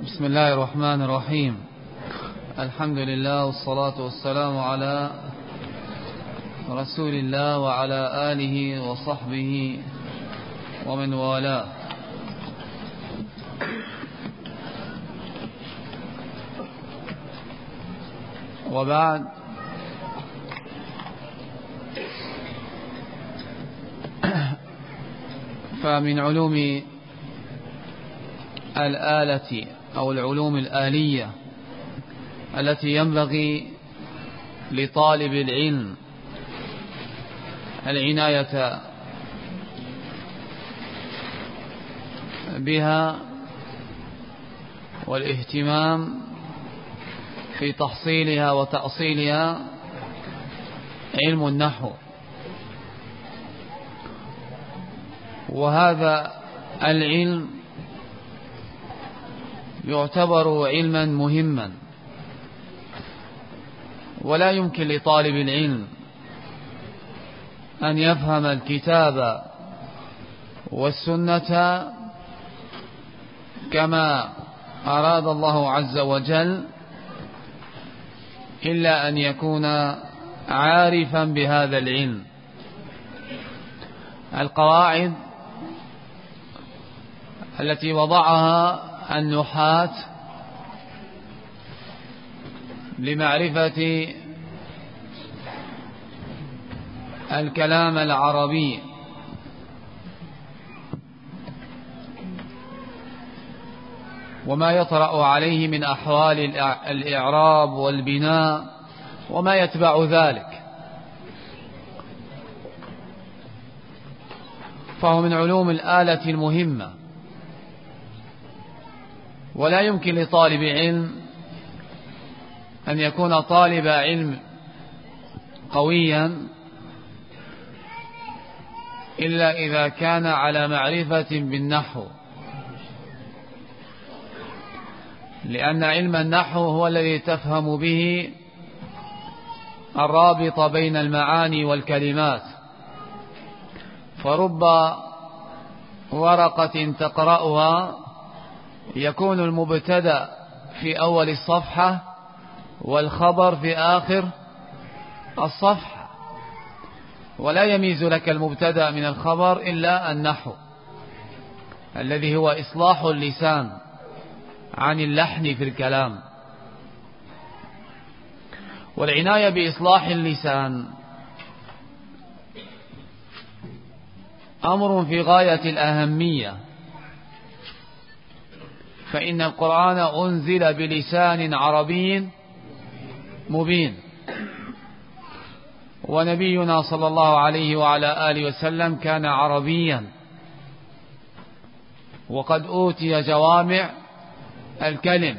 بسم الله الرحمن الرحيم. الحمد لله والصلاة والسلام على رسول الله وعلى آله وصحبه ومن والاه. وبعد. فمن علوم الآلة أو العلوم الآلية التي ينبغي لطالب العلم العناية بها والاهتمام في تحصيلها وتأصيلها علم النحو. وهذا العلم يعتبر علما مهما. ولا يمكن لطالب العلم أن يفهم الكتاب والسنة كما أراد الله عز وجل إلا أن يكون عارفا بهذا العلم. القواعد التي وضعها النحاة لمعرفة الكلام العربي. وما يطرأ عليه من أحوال الإعراب والبناء وما يتبع ذلك. فهو من علوم الآلة المهمة. ولا يمكن لطالب علم أن يكون طالب علم قويا إلا إذا كان على معرفة بالنحو. لأن علم النحو هو الذي تفهم به الرابط بين المعاني والكلمات. فرب ورقة تقرأها يكون المبتدأ في أول الصفحة والخبر في آخر الصفحة. ولا يميز لك المبتدأ من الخبر إلا النحو الذي هو إصلاح اللسان عن اللحن في الكلام. والعناية بإصلاح اللسان أمر في غاية الأهمية. فإن القرآن أنزل بلسان عربي مبين. ونبينا صلى الله عليه وعلى آله وسلم كان عربيا. وقد أوتي جوامع الكلم.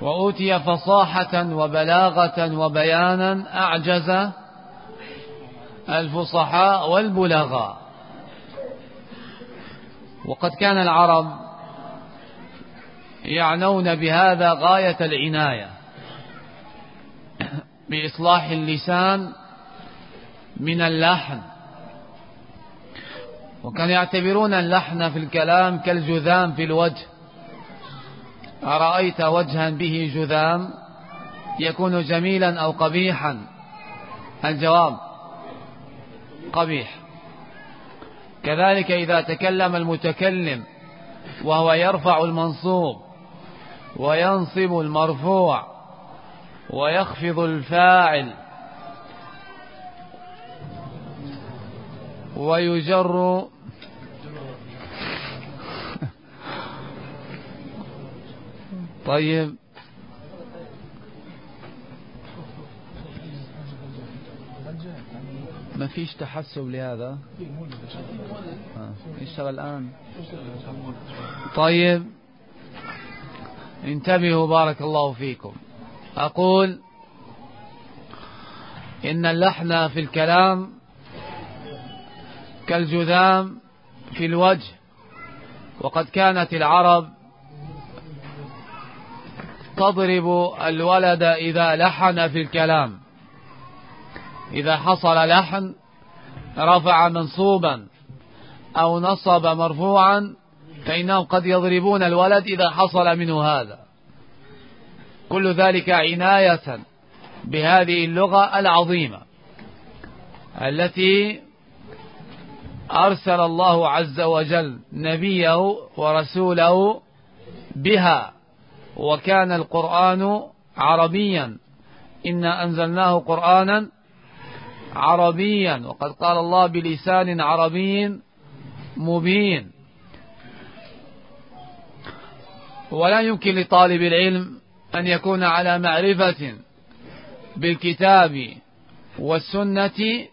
وأوتي فصاحة وبلاغة وبيانا أعجز الفصحاء والبلغاء. وقد كان العرب يعنون بهذا غاية العناية بإصلاح اللسان من اللحن. وكانوا يعتبرون اللحن في الكلام كالجذام في الوجه. أرأيت وجها به جذام يكون جميلا أو قبيحا؟ الجواب قبيح. كذلك إذا تكلم المتكلم وهو يرفع المنصوب وينصب المرفوع ويخفض الفاعل ويجر طيب ما فيش تحسب لهذا. يشتغل آه. الآن. طيب. انتبهوا بارك الله فيكم. أقول إن اللحن في الكلام كالجذام في الوجه وقد كانت العرب تضرب الولد إذا لحن في الكلام. إذا حصل لحن رفع منصوبا أو نصب مرفوعا فإنهم قد يضربون الولد إذا حصل منه هذا. كل ذلك عناية بهذه اللغة العظيمة التي أرسل الله عز وجل نبيه ورسوله بها. وكان القرآن عربيا. إنا أنزلناه قرآنا عربيا. وقد قال الله بلسان عربي مبين. ولا يمكن لطالب العلم أن يكون على معرفة بالكتاب والسنة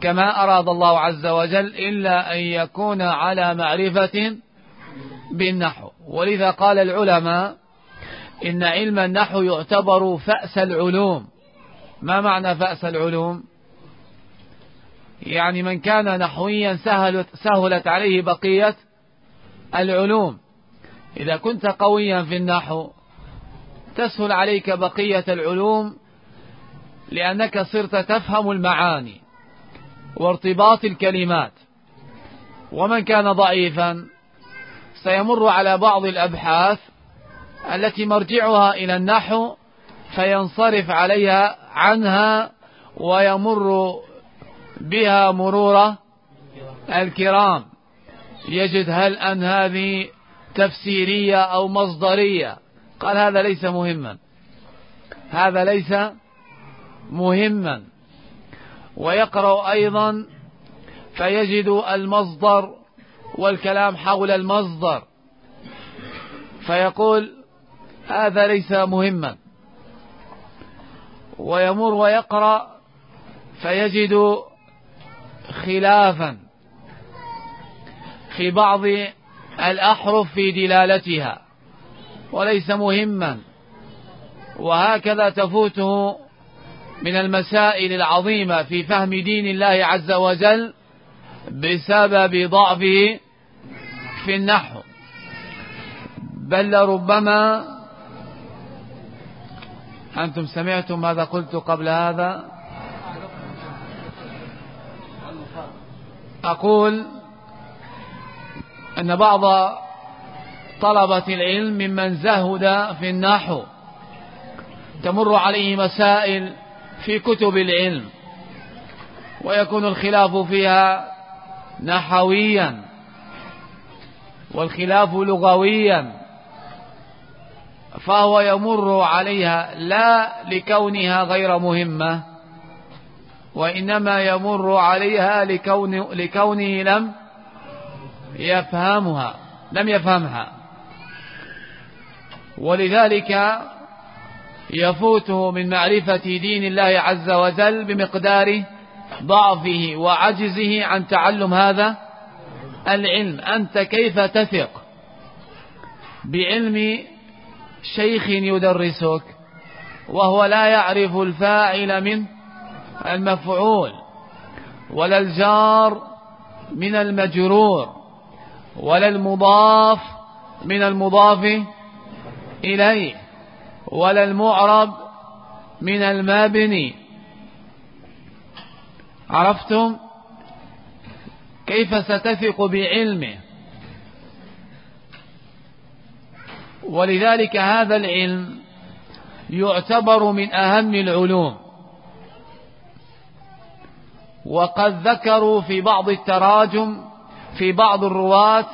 كما أراد الله عز وجل إلا أن يكون على معرفة بالنحو. ولذا قال العلماء إن علم النحو يعتبر فأس العلوم. ما معنى فأس العلوم؟ يعني من كان نحويا سهلت, سهلت عليه بقية العلوم. إذا كنت قويا في النحو تسهل عليك بقية العلوم لأنك صرت تفهم المعاني وارتباط الكلمات. ومن كان ضعيفا سيمر على بعض الأبحاث التي مرجعها إلى النحو فينصرف عليها عنها ويمر بها مرور الكرام. يجد هل أن هذه تفسيرية أو مصدرية؟ قال هذا ليس مهما. هذا ليس مهما. ويقرأ أيضا فيجد المصدر والكلام حول المصدر. فيقول هذا ليس مهما. ويمر ويقرأ فيجد خلافا في بعض الأحرف في دلالتها وليس مهما وهكذا تفوته من المسائل العظيمة في فهم دين الله عز وجل بسبب ضعفه في النحو. بل لربما أنتم سمعتم ماذا قلت قبل هذا؟ أقول أن بعض طلبة العلم ممن زهد في النحو تمر عليه مسائل في كتب العلم ويكون الخلاف فيها نحويا والخلاف لغويا فهو يمر عليها لا لكونها غير مهمة. وإنما يمر عليها لكون لكونه لم يفهمها لم يفهمها. ولذلك يفوته من معرفة دين الله عز وجل بمقدار ضعفه وعجزه عن تعلم هذا العلم. أنت كيف تثق بعلم شيخ يدرسك وهو لا يعرف الفاعل من المفعول ولا الجار من المجرور ولا المضاف من المضاف إليه ولا المعرب من المبني. عرفتم؟ كيف ستثق بعلمه؟ ولذلك هذا العلم يعتبر من أهم العلوم. وقد ذكروا في بعض التراجم في بعض الرواة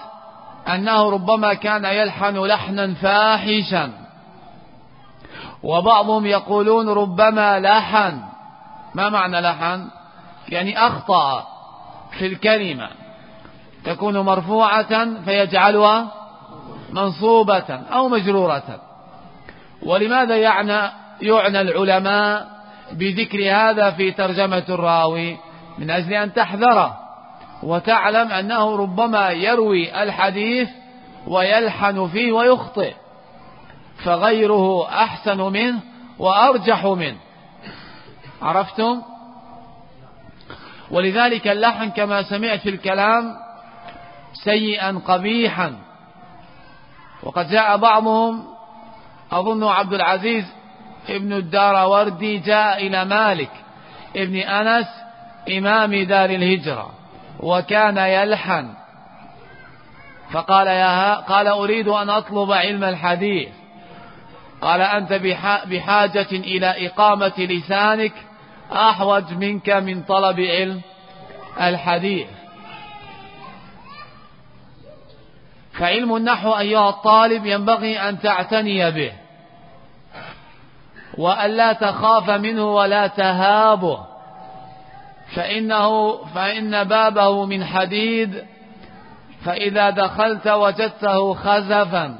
أنه ربما كان يلحن لحنا فاحشا. وبعضهم يقولون ربما لحن. ما معنى لحن؟ يعني أخطأ في الكلمة. تكون مرفوعة فيجعلها منصوبة أو مجرورة. ولماذا يعنى يعنى العلماء بذكر هذا في ترجمة الراوي؟ من أجل أن تحذره وتعلم أنه ربما يروي الحديث ويلحن فيه ويخطئ فغيره أحسن منه وأرجح منه. عرفتم؟ ولذلك اللحن كما سمعت في الكلام سيئا قبيحا. وقد جاء بعضهم أظن عبد العزيز ابن الدار وردي جاء إلى مالك ابن أنس إمام دار الهجرة وكان يلحن. فقال يا قال أريد أن أطلب علم الحديث. قال أنت بحاجة إلى إقامة لسانك أحوج منك من طلب علم الحديث. فعلم النحو أيها الطالب ينبغي أن تعتني به وأن لا تخاف منه ولا تهابه. فإنه فإن بابه من حديد فإذا دخلت وجدته خزفا.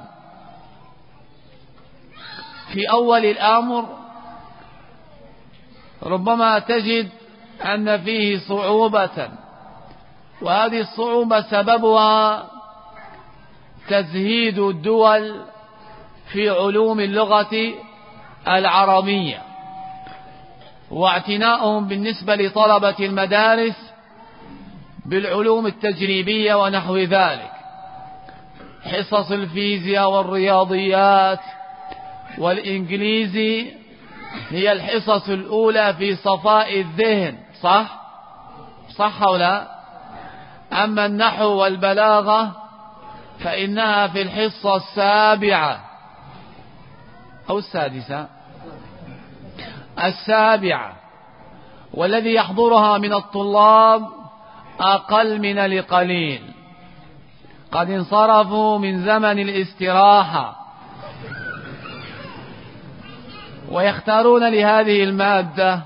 في أول الأمر ربما تجد أن فيه صعوبة وهذه الصعوبة سببها تزهيد الدول في علوم اللغة العربية. واعتناؤهم بالنسبة لطلبة المدارس بالعلوم التجريبية ونحو ذلك حصص الفيزياء والرياضيات والإنجليزي هي الحصص الأولى في صفاء الذهن صح؟ صح أو لا؟ أما النحو والبلاغة فإنها في الحصة السابعة أو السادسة السابعة والذي يحضرها من الطلاب أقل من القليل قد انصرفوا من زمن الاستراحة ويختارون لهذه المادة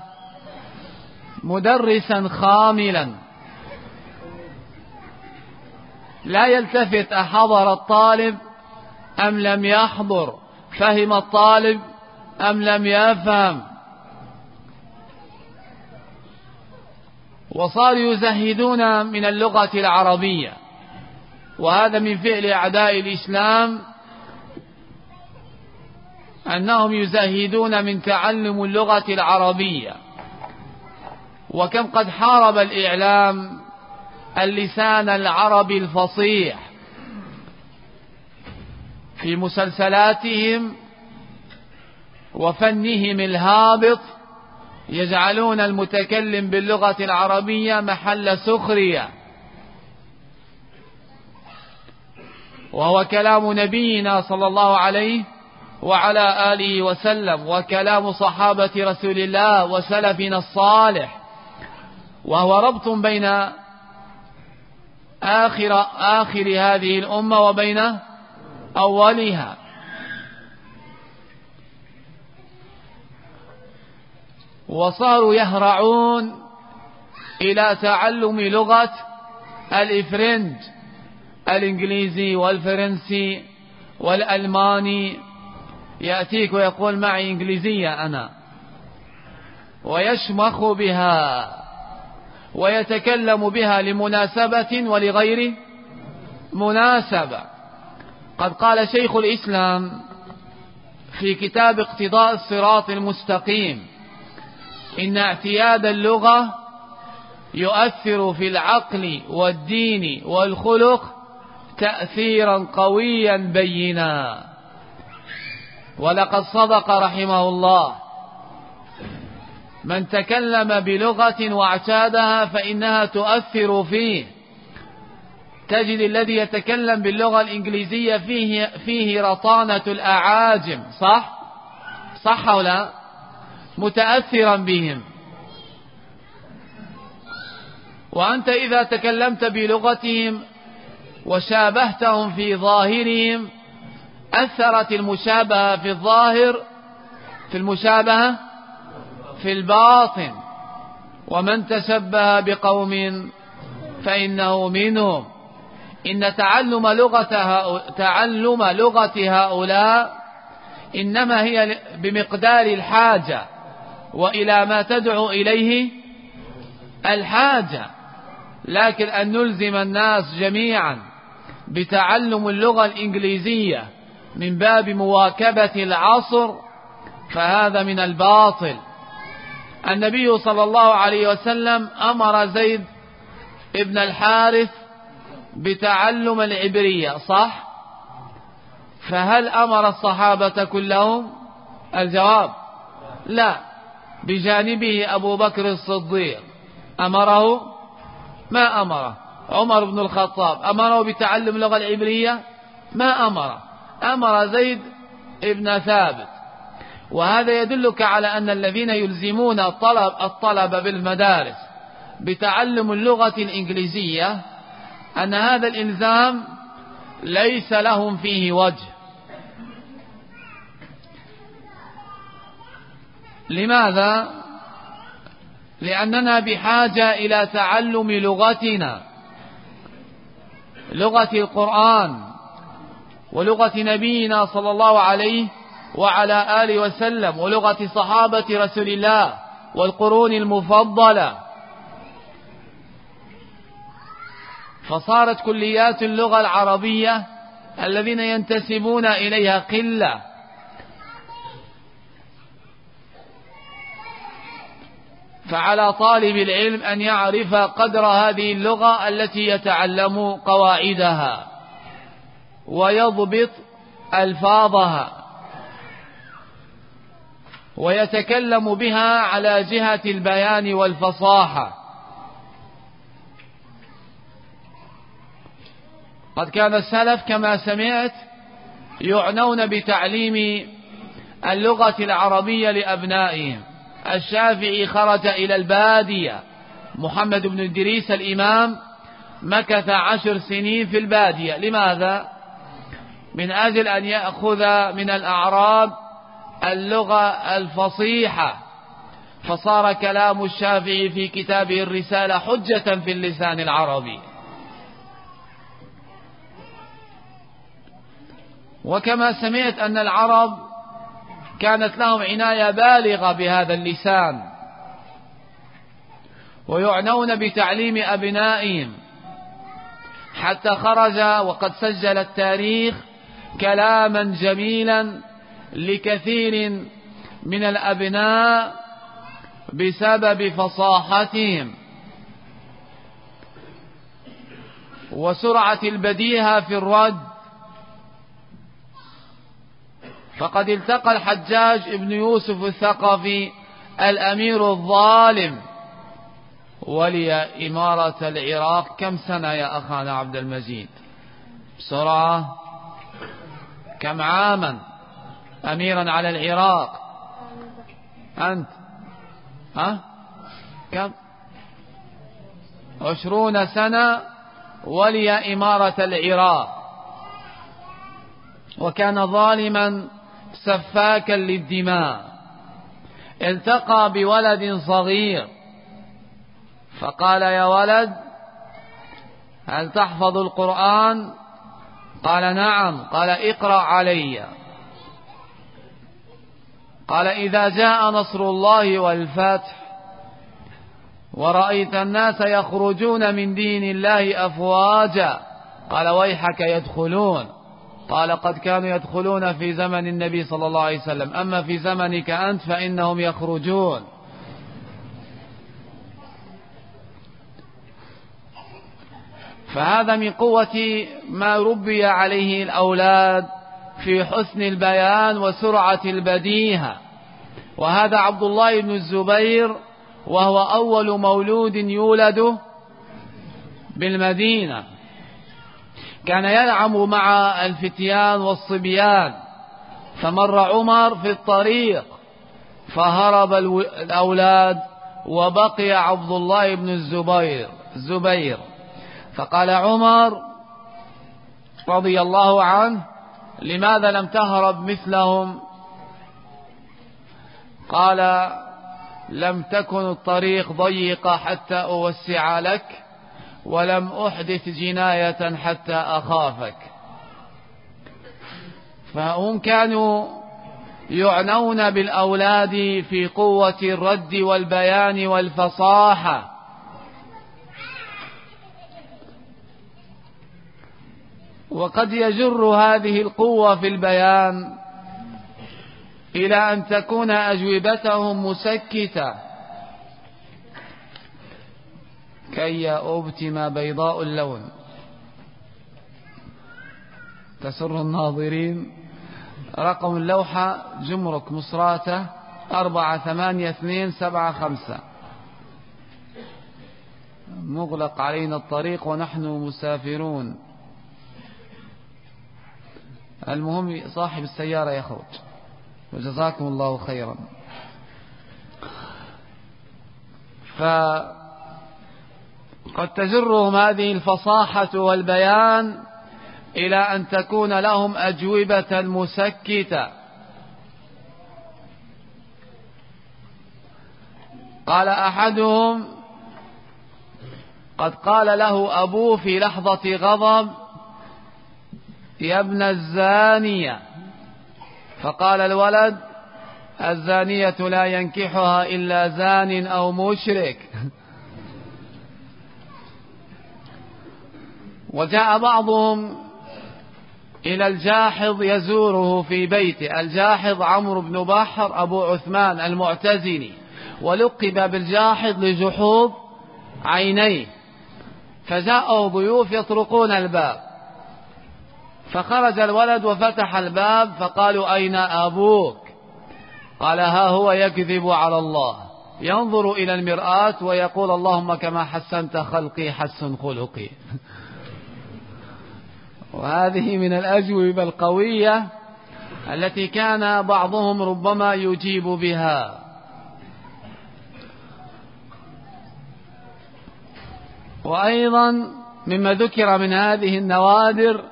مدرسا خاملا. لا يلتفت أحضر الطالب أم لم يحضر فهم الطالب أم لم يفهم. وصاروا يزهدون من اللغة العربية. وهذا من فعل أعداء الإسلام أنهم يزهدون من تعلم اللغة العربية. وكم قد حارب الإعلام اللسان العربي الفصيح في مسلسلاتهم وفنهم الهابط يجعلون المتكلم باللغة العربية محل سخرية. وهو كلام نبينا صلى الله عليه وعلى آله وسلم وكلام صحابة رسول الله وسلفنا الصالح. وهو ربط بين آخر آخر هذه الأمة وبين أولها. وصاروا يهرعون إلى تعلم لغة الإفرنج الإنجليزي والفرنسي والألماني. يأتيك ويقول معي إنجليزية أنا. ويشمخ بها ويتكلم بها لمناسبة ولغير مناسبة. قد قال شيخ الإسلام في كتاب اقتضاء الصراط المستقيم إن اعتياد اللغة يؤثر في العقل والدين والخلق تأثيرا قويا بينا ولقد صدق رحمه الله من تكلم بلغة واعتادها فإنها تؤثر فيه تجد الذي يتكلم باللغة الإنجليزية فيه, فيه رطانة الأعاجم صح؟ صح أو لا؟ متأثرا بهم. وأنت إذا تكلمت بلغتهم وشابهتهم في ظاهرهم أثرت المشابهة في الظاهر في المشابهة في الباطن. ومن تشبه بقوم فإنه منهم. إن تعلم لغة تعلم لغة هؤلاء إنما هي بمقدار الحاجة. وإلى ما تدعو إليه الحاجة. لكن أن نلزم الناس جميعا بتعلم اللغة الإنجليزية من باب مواكبة العصر فهذا من الباطل. النبي صلى الله عليه وسلم أمر زيد ابن الحارث بتعلم العبرية صح؟ فهل أمر الصحابة كلهم؟ الجواب لا. بجانبه أبو بكر الصديق. أمره؟ ما أمره. عمر بن الخطاب. أمره بتعلم اللغة العبرية؟ ما أمر أمر زيد ابن ثابت. وهذا يدلك على أن الذين يلزمون الطلب, الطلب بالمدارس بتعلم اللغة الإنجليزية أن هذا الإلزام ليس لهم فيه وجه. لماذا؟ لأننا بحاجة إلى تعلم لغتنا لغة القرآن ولغة نبينا صلى الله عليه وعلى آله وسلم ولغة صحابة رسول الله والقرون المفضلة فصارت كليات اللغة العربية الذين ينتسبون إليها قلة فعلى طالب العلم أن يعرف قدر هذه اللغة التي يتعلم قواعدها ويضبط ألفاظها ويتكلم بها على جهة البيان والفصاحة. قد كان السلف كما سمعت يعنون بتعليم اللغة العربية لأبنائهم. الشافعي خرج إلى البادية. محمد بن إدريس الإمام مكث عشر سنين في البادية. لماذا؟ من أجل أن يأخذ من الأعراب اللغة الفصيحة. فصار كلام الشافعي في كتابه الرسالة حجة في اللسان العربي. وكما سمعت أن العرب كانت لهم عناية بالغة بهذا اللسان. ويعنون بتعليم أبنائهم. حتى خرج وقد سجل التاريخ كلاما جميلا لكثير من الأبناء بسبب فصاحتهم. وسرعة البديهة في الرد فقد التقى الحجاج ابن يوسف الثقفي الأمير الظالم ولي إمارة العراق كم سنة يا أخانا عبد المجيد؟ بسرعة. كم عاما؟ أميرا على العراق. أنت؟ ها؟ كم؟ عشرون سنة ولي إمارة العراق. وكان ظالما سفاكا للدماء. التقى بولد صغير. فقال يا ولد هل تحفظ القرآن؟ قال نعم. قال اقرأ علي. قال إذا جاء نصر الله والفتح ورأيت الناس يخرجون من دين الله أفواجا. قال ويحك يدخلون. قال قد كانوا يدخلون في زمن النبي صلى الله عليه وسلم. أما في زمنك أنت فإنهم يخرجون. فهذا من قوة ما ربي عليه الأولاد في حسن البيان وسرعة البديهة. وهذا عبد الله بن الزبير وهو أول مولود يولد بالمدينة. كان يلعب مع الفتيان والصبيان فمر عمر في الطريق فهرب الأولاد وبقي عبد الله بن الزبير الزبير. فقال عمر رضي الله عنه لماذا لم تهرب مثلهم؟ قال لم تكن الطريق ضيقة حتى أوسع لك ولم أحدث جناية حتى أخافك. فهم كانوا يعنون بالأولاد في قوة الرد والبيان والفصاحة وقد يجر هذه القوة في البيان إلى أن تكون أجوبتهم مسكتة. كي أبتم بيضاء اللون. تسر الناظرين. رقم اللوحة جمرك مصراتة أربعة ثمانية اثنين سبعة خمسة. مغلق علينا الطريق ونحن مسافرون. المهم صاحب السيارة يخرج وجزاكم الله خيرا. فقد تجرهم هذه الفصاحة والبيان إلى أن تكون لهم أجوبة مسكتة. قال أحدهم قد قال له أبوه في لحظة غضب يا ابن الزانية. فقال الولد الزانية لا ينكحها إلا زان أو مشرك. وجاء بعضهم إلى الجاحظ يزوره في بيته الجاحظ عمرو بن بحر أبو عثمان المعتزلي ولقب بالجاحظ لجحوظ عينيه فجاءوا ضيوف يطرقون الباب فخرج الولد وفتح الباب فقالوا أين أبوك؟ قال ها هو يكذب على الله ينظر إلى المرآة ويقول اللهم كما حسنت خلقي حسن خلقي. وهذه من الأجوبة القوية التي كان بعضهم ربما يجيب بها. وأيضا مما ذكر من هذه النوادر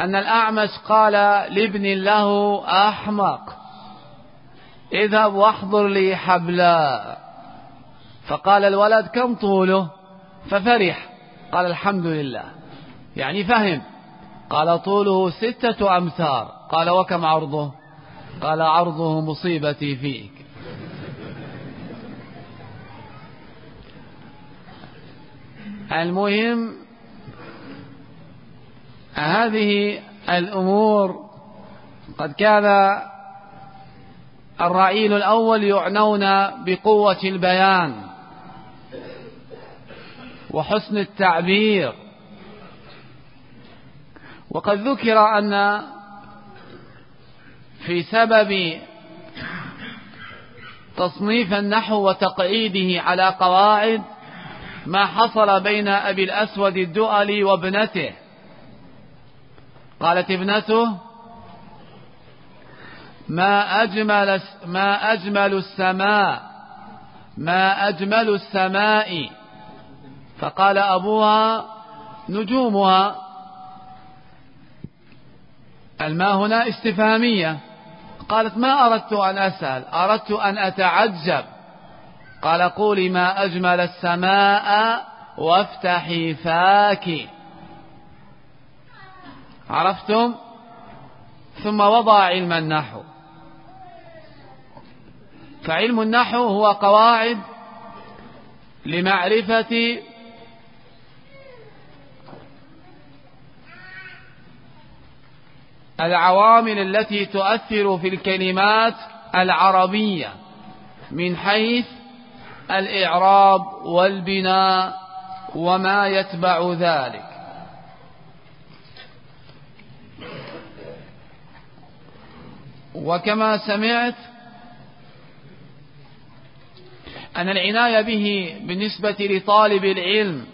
أن الأعمش قال لابن له أحمق اذهب واحضر لي حبلا. فقال الولد كم طوله؟ ففرح قال الحمد لله. يعني فهم. قال طوله ستة أمتار قال وكم عرضه؟ قال عرضه مصيبتي فيك. المهم هذه الأمور قد كان الرعيل الأول يعنون بقوة البيان وحسن التعبير. وقد ذكر أن في سبب تصنيف النحو وتقعيده على قواعد ما حصل بين أبي الأسود الدؤلي وابنته. قالت ابنته ما أجمل ما أجمل السماء ما أجمل السماء. فقال أبوها نجومها. الماء هنا استفهامية. قالت ما أردت أن أسأل؟ أردت أن أتعجب. قال قولي ما أجمل السماء وافتحي فاك عرفتم؟ ثم وضع علم النحو. فعلم النحو هو قواعد لمعرفة العوامل التي تؤثر في الكلمات العربية من حيث الإعراب والبناء وما يتبع ذلك. وكما سمعت أن العناية به بالنسبة لطالب العلم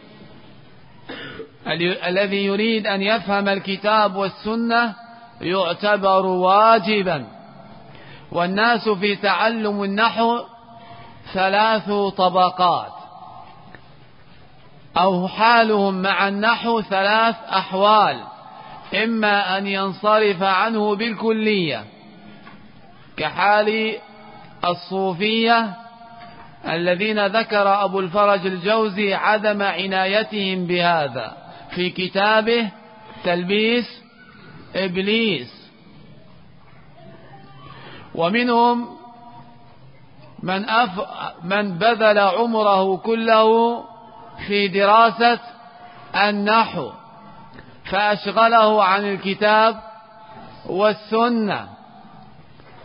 الذي يريد أن يفهم الكتاب والسنة يعتبر واجبا. والناس في تعلم النحو ثلاث طبقات. أو حالهم مع النحو ثلاث أحوال. إما أن ينصرف عنه بالكلية كحال الصوفية الذين ذكر أبو الفرج الجوزي عدم عنايتهم بهذا. في كتابه تلبيس إبليس. ومنهم من, أف من بذل عمره كله في دراسة النحو فأشغله عن الكتاب والسنة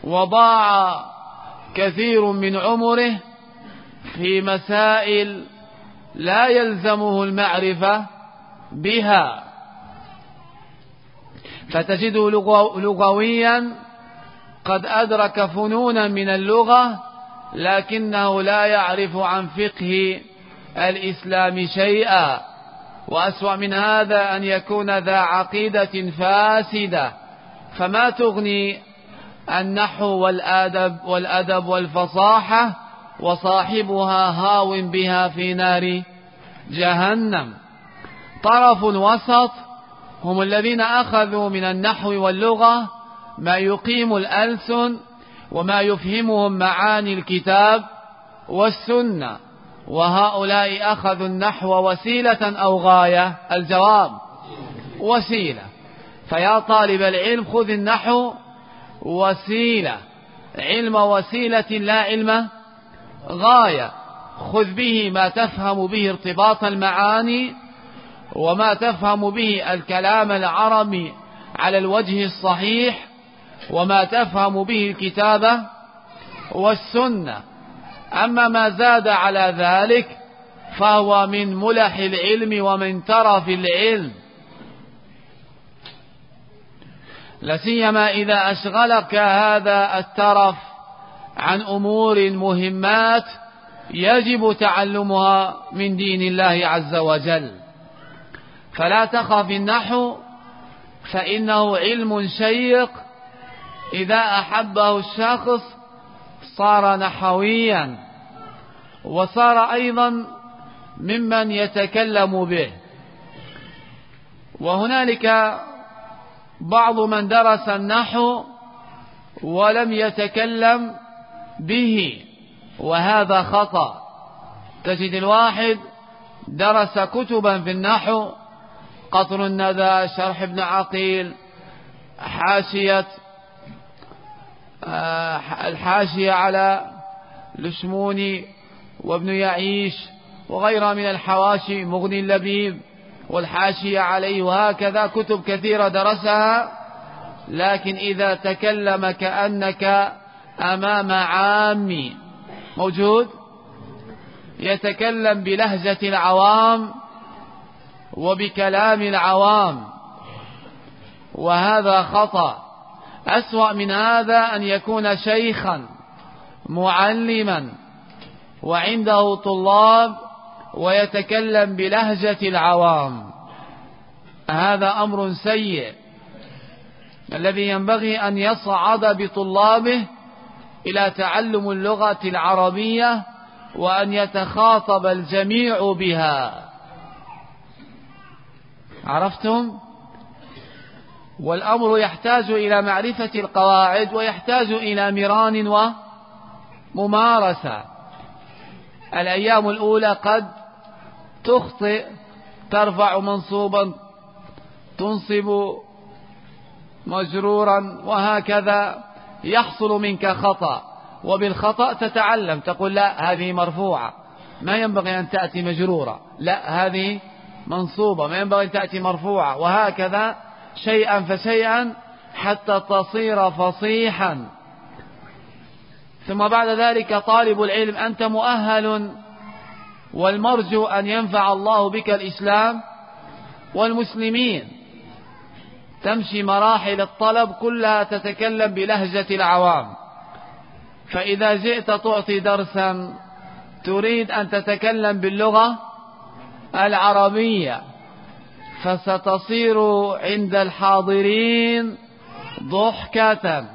وضاع كثير من عمره في مسائل لا يلزمه المعرفة بها. فتجده لغويا قد أدرك فنونا من اللغة لكنه لا يعرف عن فقه الإسلام شيئا. وأسوأ من هذا أن يكون ذا عقيدة فاسدة. فما تغني النحو والأدب والأدب والفصاحة وصاحبها هاو بها في نار جهنم. طرف وسط هم الذين أخذوا من النحو واللغة ما يقيم الألسن وما يفهمهم معاني الكتاب والسنة وهؤلاء أخذوا النحو وسيلة أو غاية الجواب وسيلة. فيا طالب العلم خذ النحو وسيلة. علم وسيلة لا علم غاية. خذ به ما تفهم به ارتباط المعاني وما تفهم به الكلام العربي على الوجه الصحيح وما تفهم به الكتابة والسنة. أما ما زاد على ذلك فهو من ملح العلم ومن ترف العلم. لسيما إذا أشغلك هذا الترف عن أمور مهمات يجب تعلمها من دين الله عز وجل. فلا تخف النحو فإنه علم شيق. إذا أحبه الشخص صار نحويا وصار أيضا ممن يتكلم به. وهنالك بعض من درس النحو ولم يتكلم به وهذا خطأ. تجد الواحد درس كتبا في النحو قطر الندى شرح ابن عقيل حاشية آه، الحاشية على لشموني وابن يعيش وغيرها من الحواشي مغني اللبيب والحاشية عليه وهكذا كتب كثيرة درسها لكن إذا تكلم كأنك أمام عامي موجود؟ يتكلم بلهجة العوام. وبكلام العوام. وهذا خطأ. أسوأ من هذا أن يكون شيخا معلما وعنده طلاب ويتكلم بلهجة العوام. هذا أمر سيء. الذي ينبغي أن يصعد بطلابه إلى تعلم اللغة العربية وأن يتخاطب الجميع بها. عرفتم؟ والأمر يحتاج إلى معرفة القواعد ويحتاج إلى مران وممارسة الأيام الأولى قد تخطئ ترفع منصوبا تنصب مجرورا وهكذا يحصل منك خطأ. وبالخطأ تتعلم تقول لا هذه مرفوعة. ما ينبغي أن تأتي مجرورة. لا هذه منصوبة ما ينبغي أن تأتي مرفوعة. وهكذا شيئا فشيئا حتى تصير فصيحا. ثم بعد ذلك طالب العلم أنت مؤهل والمرجو أن ينفع الله بك الإسلام والمسلمين. تمشي مراحل الطلب كلها تتكلم بلهجة العوام. فإذا جئت تعطي درسا تريد أن تتكلم باللغة العربية فستصير عند الحاضرين ضحكة.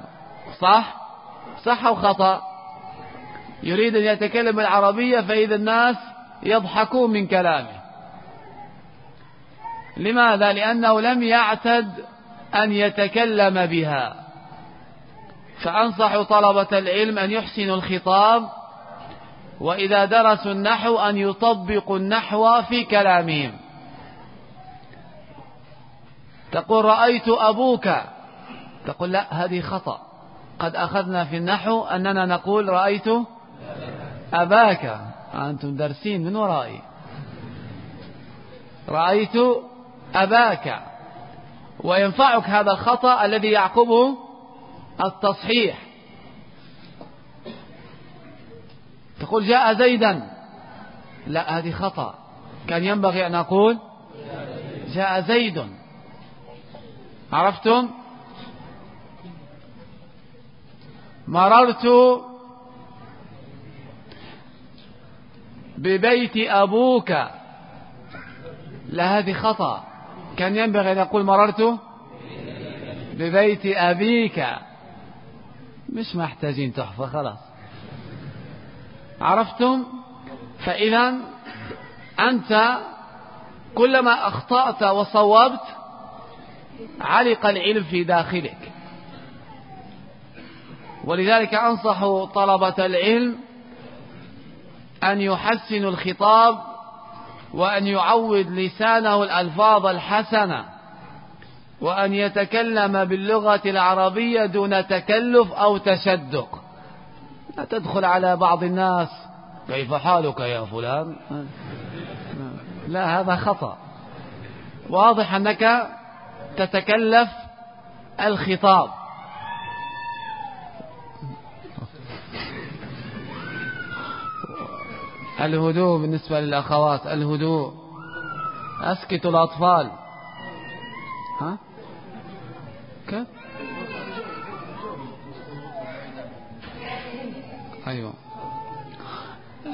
صح؟ صح أو خطأ؟ يريد أن يتكلم العربية فإذا الناس يضحكون من كلامه. لماذا؟ لأنه لم يعتد أن يتكلم بها. فأنصح طلبة العلم أن يحسنوا الخطاب وإذا درسوا النحو أن يطبقوا النحو في كلامهم. تقول رأيت أبوك. تقول لا هذه خطأ. قد أخذنا في النحو أننا نقول رأيت أباك. أنتم درسين من ورائي. رأيت أباك. وينفعك هذا الخطأ الذي يعقبه التصحيح. تقول جاء زيدا. لا هذه خطأ. كان ينبغي أن أقول جاء زيد. عرفتم؟ مررت ببيت أبوك. لا هذه خطأ. كان ينبغي أن يقول مررت ببيت أبيك. مش محتاجين تحفة خلاص. عرفتم؟ فإذا أنت كلما أخطأت وصوبت علق العلم في داخلك. ولذلك أنصح طلبة العلم أن يحسنوا الخطاب وأن يعود لسانه الألفاظ الحسنة وأن يتكلم باللغة العربية دون تكلف أو تشدق. تدخل على بعض الناس؟ كيف حالك يا فلان؟ لا هذا خطأ. واضح أنك تتكلف الخطاب. الهدوء بالنسبة للأخوات الهدوء. أسكتوا الأطفال. ها؟ كيف؟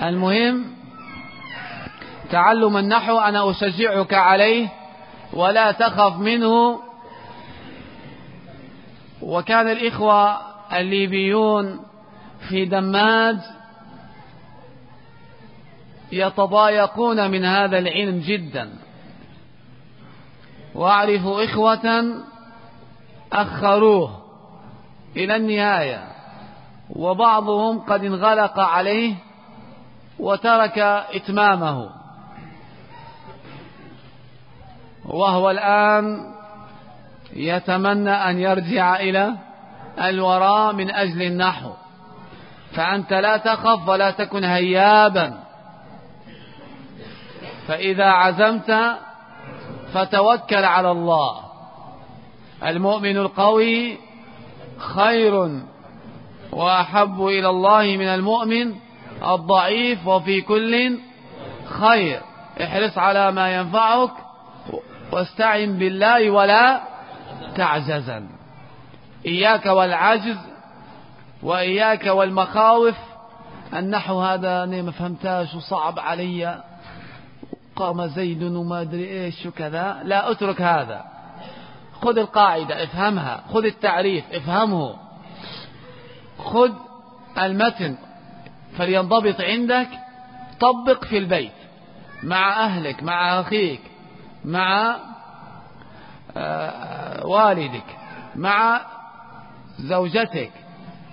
المهم تعلم النحو أنا أشجعك عليه ولا تخف منه. وكان الإخوة الليبيون في دماج يتضايقون من هذا العلم جدا. وأعرف إخوة أخروه إلى النهاية وبعضهم قد انغلق عليه. وترك إتمامه. وهو الآن يتمنى أن يرجع إلى الوراء من أجل النحو. فأنت لا تخف ولا تكن هيابا. فإذا عزمت فتوكل على الله. المؤمن القوي خير وأحب إلى الله من المؤمن الضعيف وفي كل خير. احرص على ما ينفعك واستعن بالله ولا تعجزا إياك والعجز وإياك والمخاوف. النحو هذا أنا ما فهمتاش وصعب علي. قام زيد وما أدري إيش وكذا. لا أترك هذا. خذ القاعدة افهمها. خذ التعريف افهمه. خذ المتن. فلينضبط عندك طبق في البيت مع أهلك مع أخيك مع آه، والدك مع زوجتك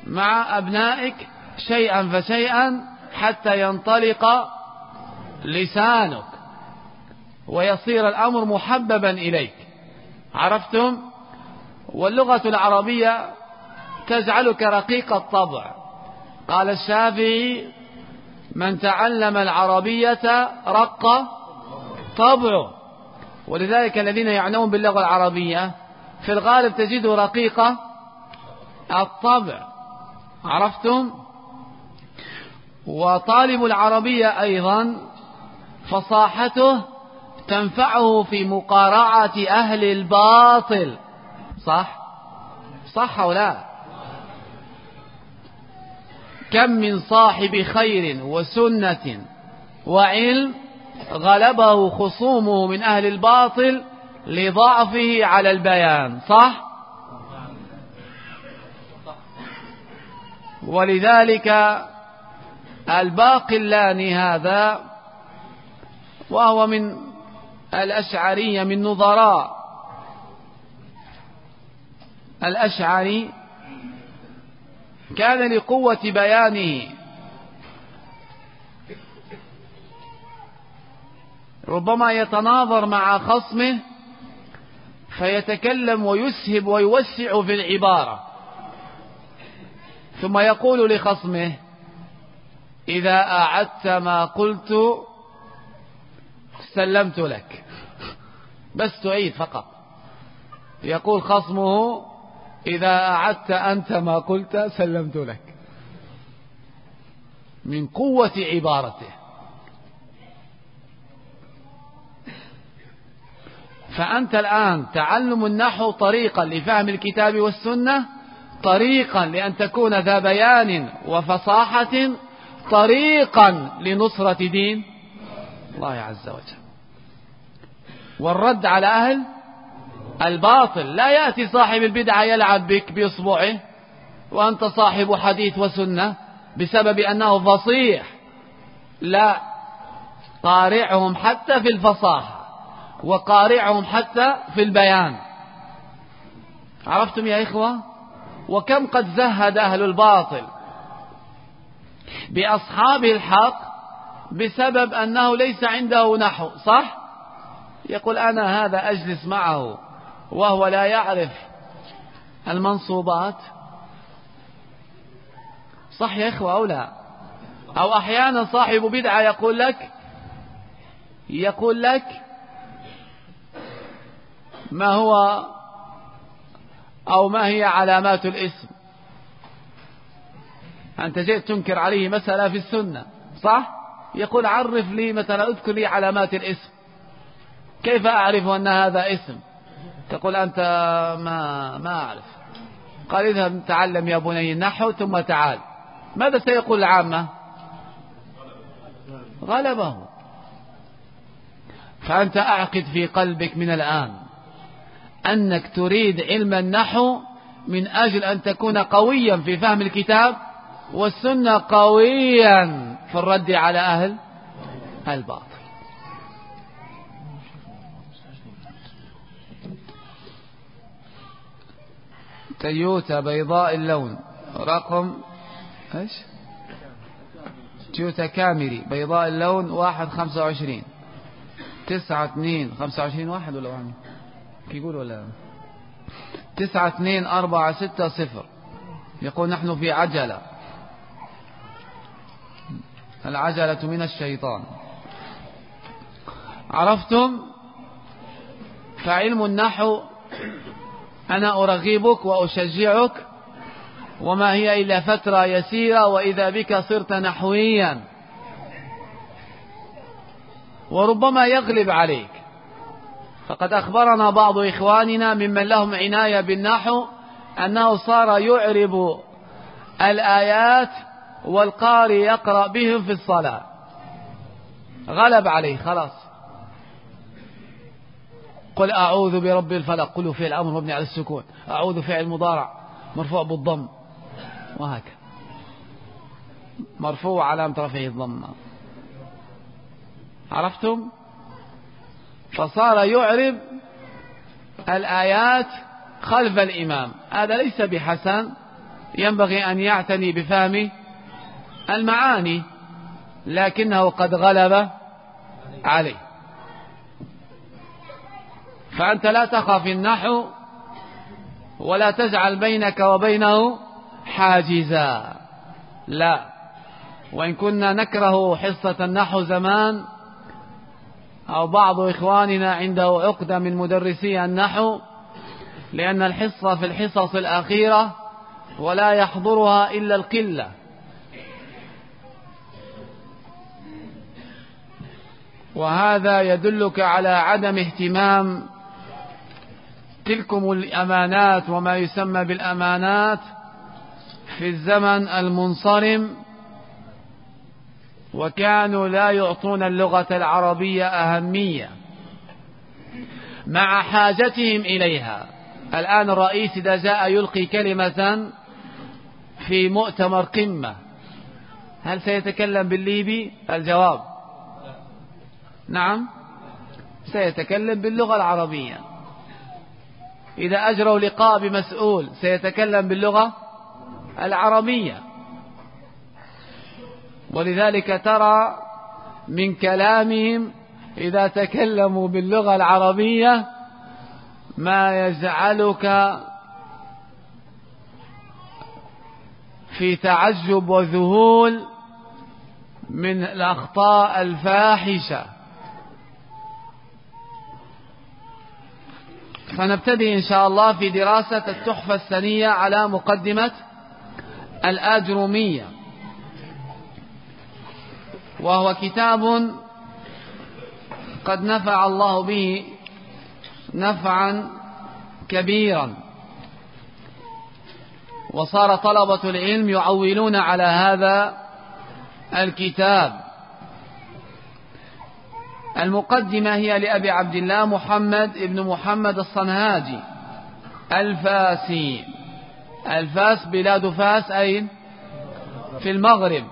مع أبنائك شيئا فشيئا حتى ينطلق لسانك ويصير الأمر محببا إليك. عرفتم؟ واللغة العربية تجعلك رقيق الطبع. قال الشافعي من تعلم العربية رق طبعه. ولذلك الذين يعنون باللغة العربية في الغالب تجده رقيق الطبع. عرفتم؟ وطالب العربية أيضا فصاحته تنفعه في مقارعة أهل الباطل. صح؟ صح أو لا؟ كم من صاحب خير وسنة وعلم غلبه خصومه من أهل الباطل لضعفه على البيان صح؟ ولذلك الباقلاني هذا وهو من الأشعرية من نظراء. الأشعري كان لقوة بيانه ربما يتناظر مع خصمه فيتكلم ويسهب ويوسع في العبارة. ثم يقول لخصمه إذا أعدت ما قلت سلمت لك. بس تعيد فقط. يقول خصمه إذا أعدت أنت ما قلت سلمت لك. من قوة عبارته. فأنت الآن تعلم النحو طريقا لفهم الكتاب والسنة طريقا لأن تكون ذا بيان وفصاحة طريقا لنصرة دين. الله عز وجل. والرد على أهل الباطل. لا يأتي صاحب البدعة يلعب بك بإصبعه وأنت صاحب حديث وسنة بسبب أنه فصيح. لا قارعهم حتى في الفصاحة وقارعهم حتى في البيان. عرفتم يا إخوة؟ وكم قد زهد أهل الباطل بأصحاب الحق بسبب أنه ليس عنده نحو صح؟ يقول أنا هذا أجلس معه. وهو لا يعرف المنصوبات. صح يا إخوة أو لا؟ أو أحيانا صاحب بدعة يقول لك يقول لك ما هو أو ما هي علامات الاسم أنت جئت تنكر عليه مسألة في السنة صح؟ يقول عرف لي مثلا اذكر لي علامات الاسم كيف أعرف أن هذا اسم تقول أنت ما ما أعرف. قال اذهب تعلم يا بني النحو ثم تعال. ماذا سيقول العامة؟ غلبه. فأنت أعقد في قلبك من الآن أنك تريد علم النحو من أجل أن تكون قويا في فهم الكتاب والسنة قويا في الرد على أهل الباطل. تيوتا بيضاء اللون. رقم إيش؟ تويوتا كامري بيضاء اللون واحد خمسة وعشرين. تسعة اثنين خمسة وعشرين واحد ولا واحد؟ يقول ولا؟ تسعة اثنين أربعة ستة صفر. يقول نحن في عجلة. العجلة من الشيطان. عرفتم؟ فعلم النحو أنا أرغبك وأشجعك وما هي إلا فترة يسيرة وإذا بك صرت نحويا. وربما يغلب عليك. فقد أخبرنا بعض إخواننا ممن لهم عناية بالنحو أنه صار يعرب الآيات والقارئ يقرأ بهم في الصلاة. غلب عليه خلاص. قل أعوذ برب الفلق. قلوا فعل الأمر مبني على السكون. أعوذ فعل مضارع مرفوع بالضم. وهكذا. مرفوع علامة رفعه الضمة عرفتم؟ فصار يعرب الآيات خلف الإمام. هذا ليس بحسن. ينبغي أن يعتني بفهم المعاني لكنه قد غلب عليه. فأنت لا تخاف النحو ولا تجعل بينك وبينه حاجزا. لا. وإن كنا نكره حصة النحو زمان أو بعض إخواننا عنده عقدة من مدرسي النحو لأن الحصة في الحصص الأخيرة ولا يحضرها إلا القلة. وهذا يدلك على عدم اهتمام تلكم الأمانات وما يسمى بالأمانات في الزمن المنصرم وكانوا لا يعطون اللغة العربية أهمية مع حاجتهم إليها. الآن الرئيس إذا جاء يلقي كلمة في مؤتمر قمة. هل سيتكلم بالليبي؟ الجواب. نعم. سيتكلم باللغة العربية. إذا أجروا لقاء بمسؤول سيتكلم باللغة العربية. ولذلك ترى من كلامهم إذا تكلموا باللغة العربية ما يجعلك في تعجب وذهول من الأخطاء الفاحشة. فنبتدي إن شاء الله في دراسة التحفة السنية على مقدمة الآجرومية. وهو كتاب قد نفع الله به نفعا كبيرا. وصار طلبة العلم يعولون على هذا الكتاب. المقدمة هي لأبي عبد الله محمد ابن محمد الصنهاجي. الفاسي. الفاس بلاد فاس أين؟ في المغرب.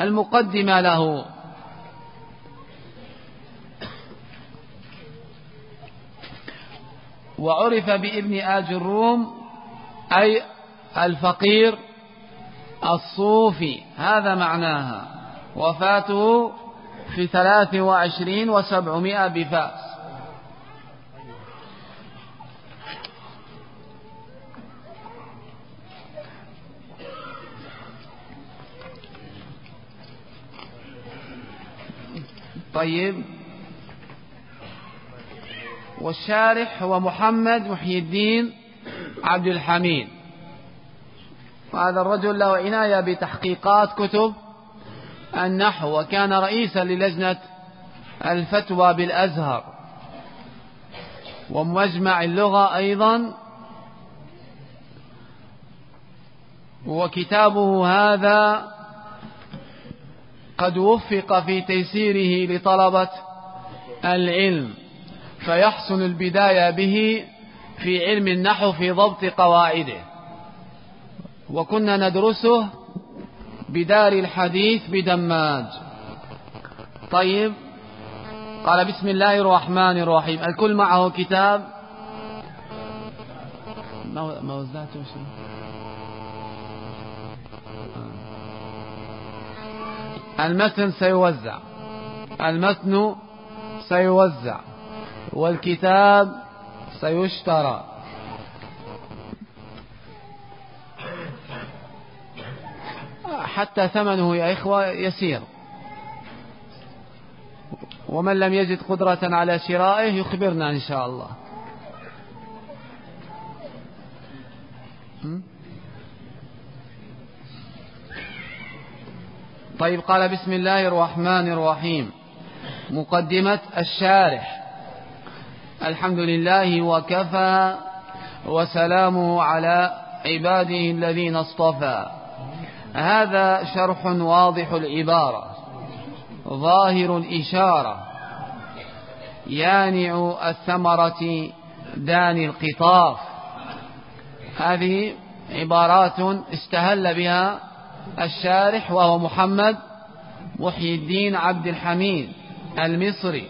المقدمة له. وعرف بابن آج الروم أي الفقير الصوفي. هذا معناها. وفاته في ثلاث وعشرين وسبعمائة بفاس. طيب. والشارح هو محمد محي الدين عبد الحميد. وهذا الرجل له عناية بتحقيقات كتب النحو وكان رئيسا للجنة الفتوى بالأزهر. ومجمع اللغة أيضا. وكتابه هذا قد وفق في تيسيره لطلبة العلم فيحسن البداية به في علم النحو في ضبط قواعده. وكنا ندرسه بدار الحديث بدماج. طيب. قال بسم الله الرحمن الرحيم. الكل معه كتاب. ما وزعته المتن سيوزع. المتن سيوزع. والكتاب سيشترى. حتى ثمنه يا إخوة يسير. ومن لم يجد قدرة على شرائه يخبرنا إن شاء الله. طيب قال بسم الله الرحمن الرحيم. مقدمة الشارح. الحمد لله وكفى وسلامه على عباده الذين اصطفى. هذا شرح واضح العبارة ظاهر الإشارة يانع الثمرة داني القطاف. هذه عبارات استهل بها الشارح وهو محمد محي الدين عبد الحميد المصري.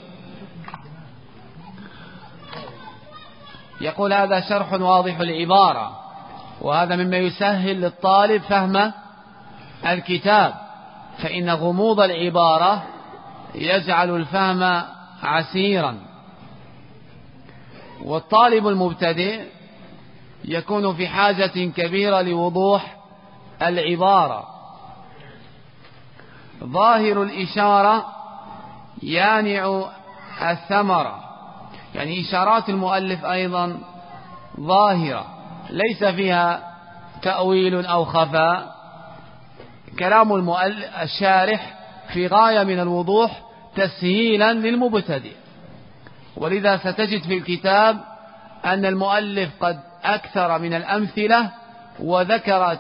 يقول هذا شرح واضح العبارة وهذا مما يسهل للطالب فهم الكتاب فإن غموض العبارة يجعل الفهم عسيرا. والطالب المبتدئ يكون في حاجة كبيرة لوضوح العبارة. ظاهر الإشارة يانع الثمرة يعني إشارات المؤلف أيضا ظاهرة ليس فيها تأويل أو خفاء. كلام الشارح في غاية من الوضوح تسهيلا للمبتدئ. ولذا ستجد في الكتاب أن المؤلف قد أكثر من الأمثلة وذكر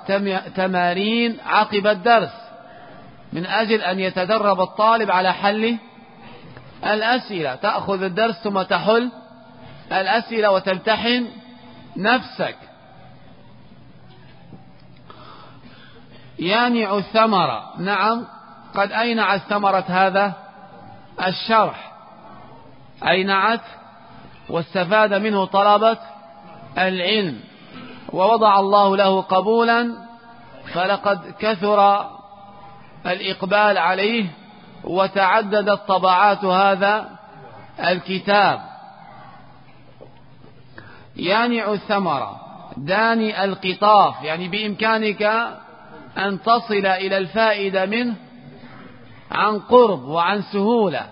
تمارين عقب الدرس من أجل أن يتدرب الطالب على حل الأسئلة تأخذ الدرس ثم تحل. الأسئلة وتمتحن نفسك. يانع الثمرة نعم. قد أينعت ثمرة هذا؟ الشرح. أينعت واستفاد منه طلبة العلم. ووضع الله له قبولا فلقد كثر الإقبال عليه وتعددت طبعات هذا الكتاب. يانع الثمرة داني القطاف. يعني بإمكانك أن تصل إلى الفائدة منه عن قرب وعن سهولة.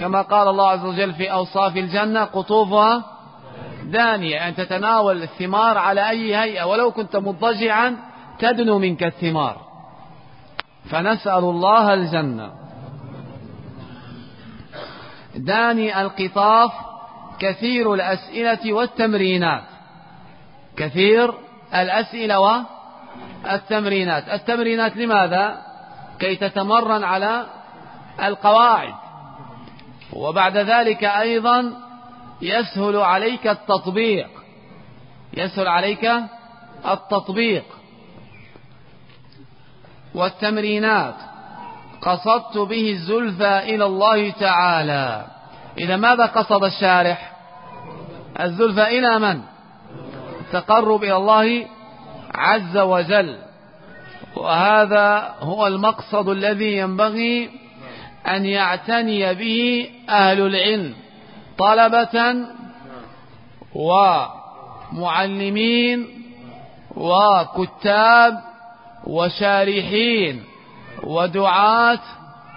كما قال الله عز وجل في أوصاف الجنة قطوفها دانية أن تتناول الثمار على أي هيئة. ولو كنت مضجعا تدنو منك الثمار. فنسأل الله الجنة. داني القطاف كثير الأسئلة والتمرينات. كثير الأسئلة والتمرينات التمرينات. لماذا؟ كي تتمرن على القواعد. وبعد ذلك أيضا يسهل عليك التطبيق. يسهل عليك التطبيق. والتمرينات. قصدت به الزلفى إلى الله تعالى. إذا ماذا قصد الشارح؟ الزلفى إلى من؟ التقرب إلى الله عز وجل. وهذا هو المقصد الذي ينبغي أن يعتني به أهل العلم طلبة ومعلمين وكتاب وشارحين ودعاة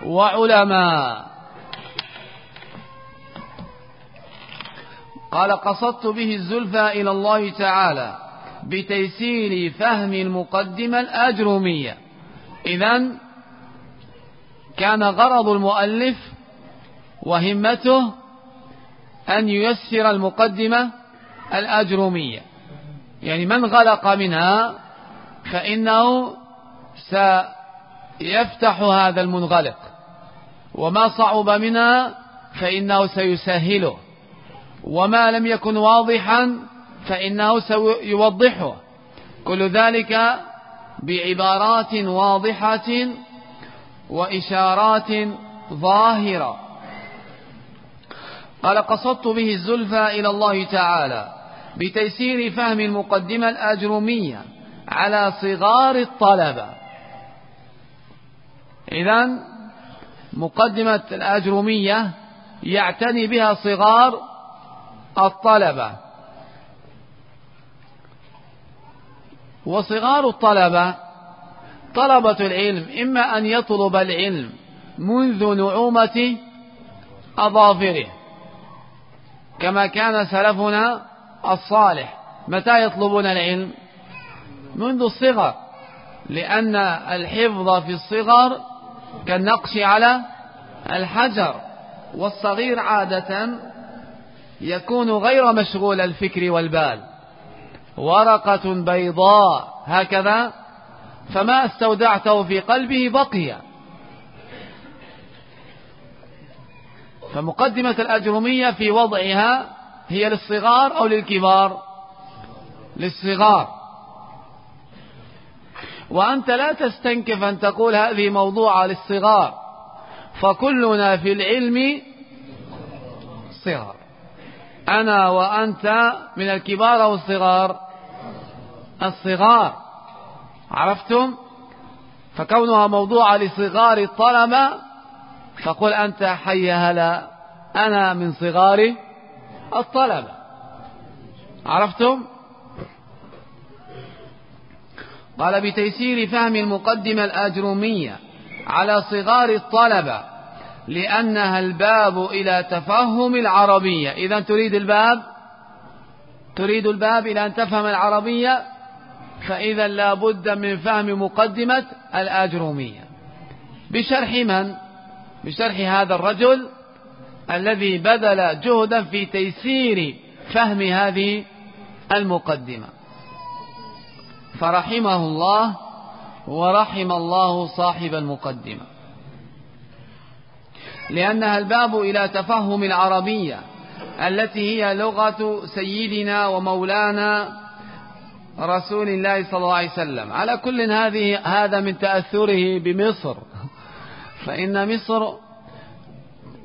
وعلماء. قال قصدت به الزلفى إلى الله تعالى. بتيسير فهم المقدمة الأجرومية. إذا كان غرض المؤلف وهمته أن ييسر المقدمة الأجرومية. يعني من غلق منها فإنه سيفتح هذا المنغلق وما صعب منها فإنه سيسهله وما لم يكن واضحا فإنه سيوضحه. كل ذلك بعبارات واضحة وإشارات ظاهرة. قال قصدت به الزلفى إلى الله تعالى بتيسير فهم المقدمة الأجرمية على صغار الطلبة. إذا مقدمة الأجرمية يعتني بها صغار الطلبة. وصغار الطلبة طلبة العلم إما أن يطلب العلم منذ نعومة أظافره كما كان سلفنا الصالح. متى يطلبون العلم؟ منذ الصغر لأن الحفظ في الصغر كالنقش على الحجر. والصغير عادة يكون غير مشغول الفكر والبال. ورقة بيضاء هكذا؟ فما استودعته في قلبه بقي. فمقدمة الأجرمية في وضعها هي للصغار أو للكبار؟ للصغار. وأنت لا تستنكف أن تقول هذه موضوعة للصغار فكلنا في العلم صغار. أنا وأنت من الكبار أو الصغار. عرفتم؟ فكونها موضوعة لصغار الطلبة فقل أنت حي هلا أنا من صغار الطلبة. عرفتم؟ قال بتيسير فهم المقدمة الأجرومية على صغار الطلبة لأنها الباب إلى تفهم العربية. إذا تريد الباب؟ تريد الباب إلى أن تفهم العربية؟ فإذا لا بد من فهم مقدمة الأجرومية بشرح من؟ بشرح هذا الرجل الذي بذل جهدا في تيسير فهم هذه المقدمة. فرحمه الله ورحم الله صاحب المقدمة. لأنها الباب إلى تفهم العربية التي هي لغة سيدنا ومولانا رسول الله صلى الله عليه وسلم. على كل هذه هذا من تأثره بمصر. فإن مصر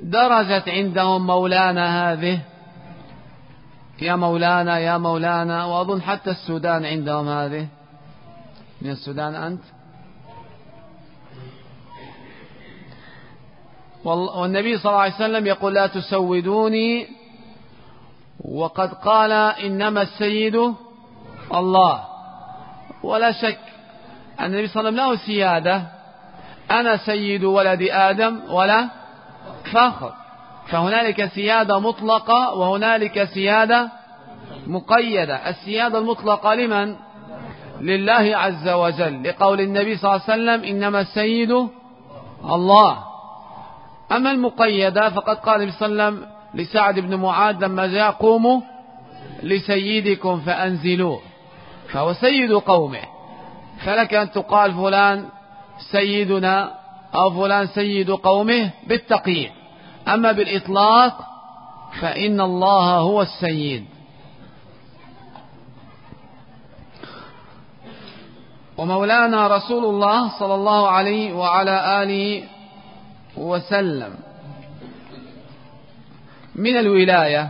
درجت عندهم مولانا هذه. يا مولانا يا مولانا. وأظن حتى السودان عندهم هذه. من السودان أنت؟ والنبي صلى الله عليه وسلم يقول لا تسودوني. وقد قال إنما السيد الله. ولا شك أن النبي صلى الله عليه وسلم له سيادة. أنا سيد ولد آدم ولا فخر فهنالك سيادة مطلقة وهنالك سيادة مقيدة. السيادة المطلقة لمن؟ لله عز وجل. لقول النبي صلى الله عليه وسلم إنما السيد الله. أما المقيدة فقد قال النبي صلى الله عليه وسلم لسعد بن معاذ لما جاء قوموا لسيدكم فأنزلوه. فهو سيد قومه. فلك أن تقال فلان سيدنا أو فلان سيد قومه بالتقييد. أما بالإطلاق فإن الله هو السيد. ومولانا رسول الله صلى الله عليه وعلى آله وسلم. من الولاية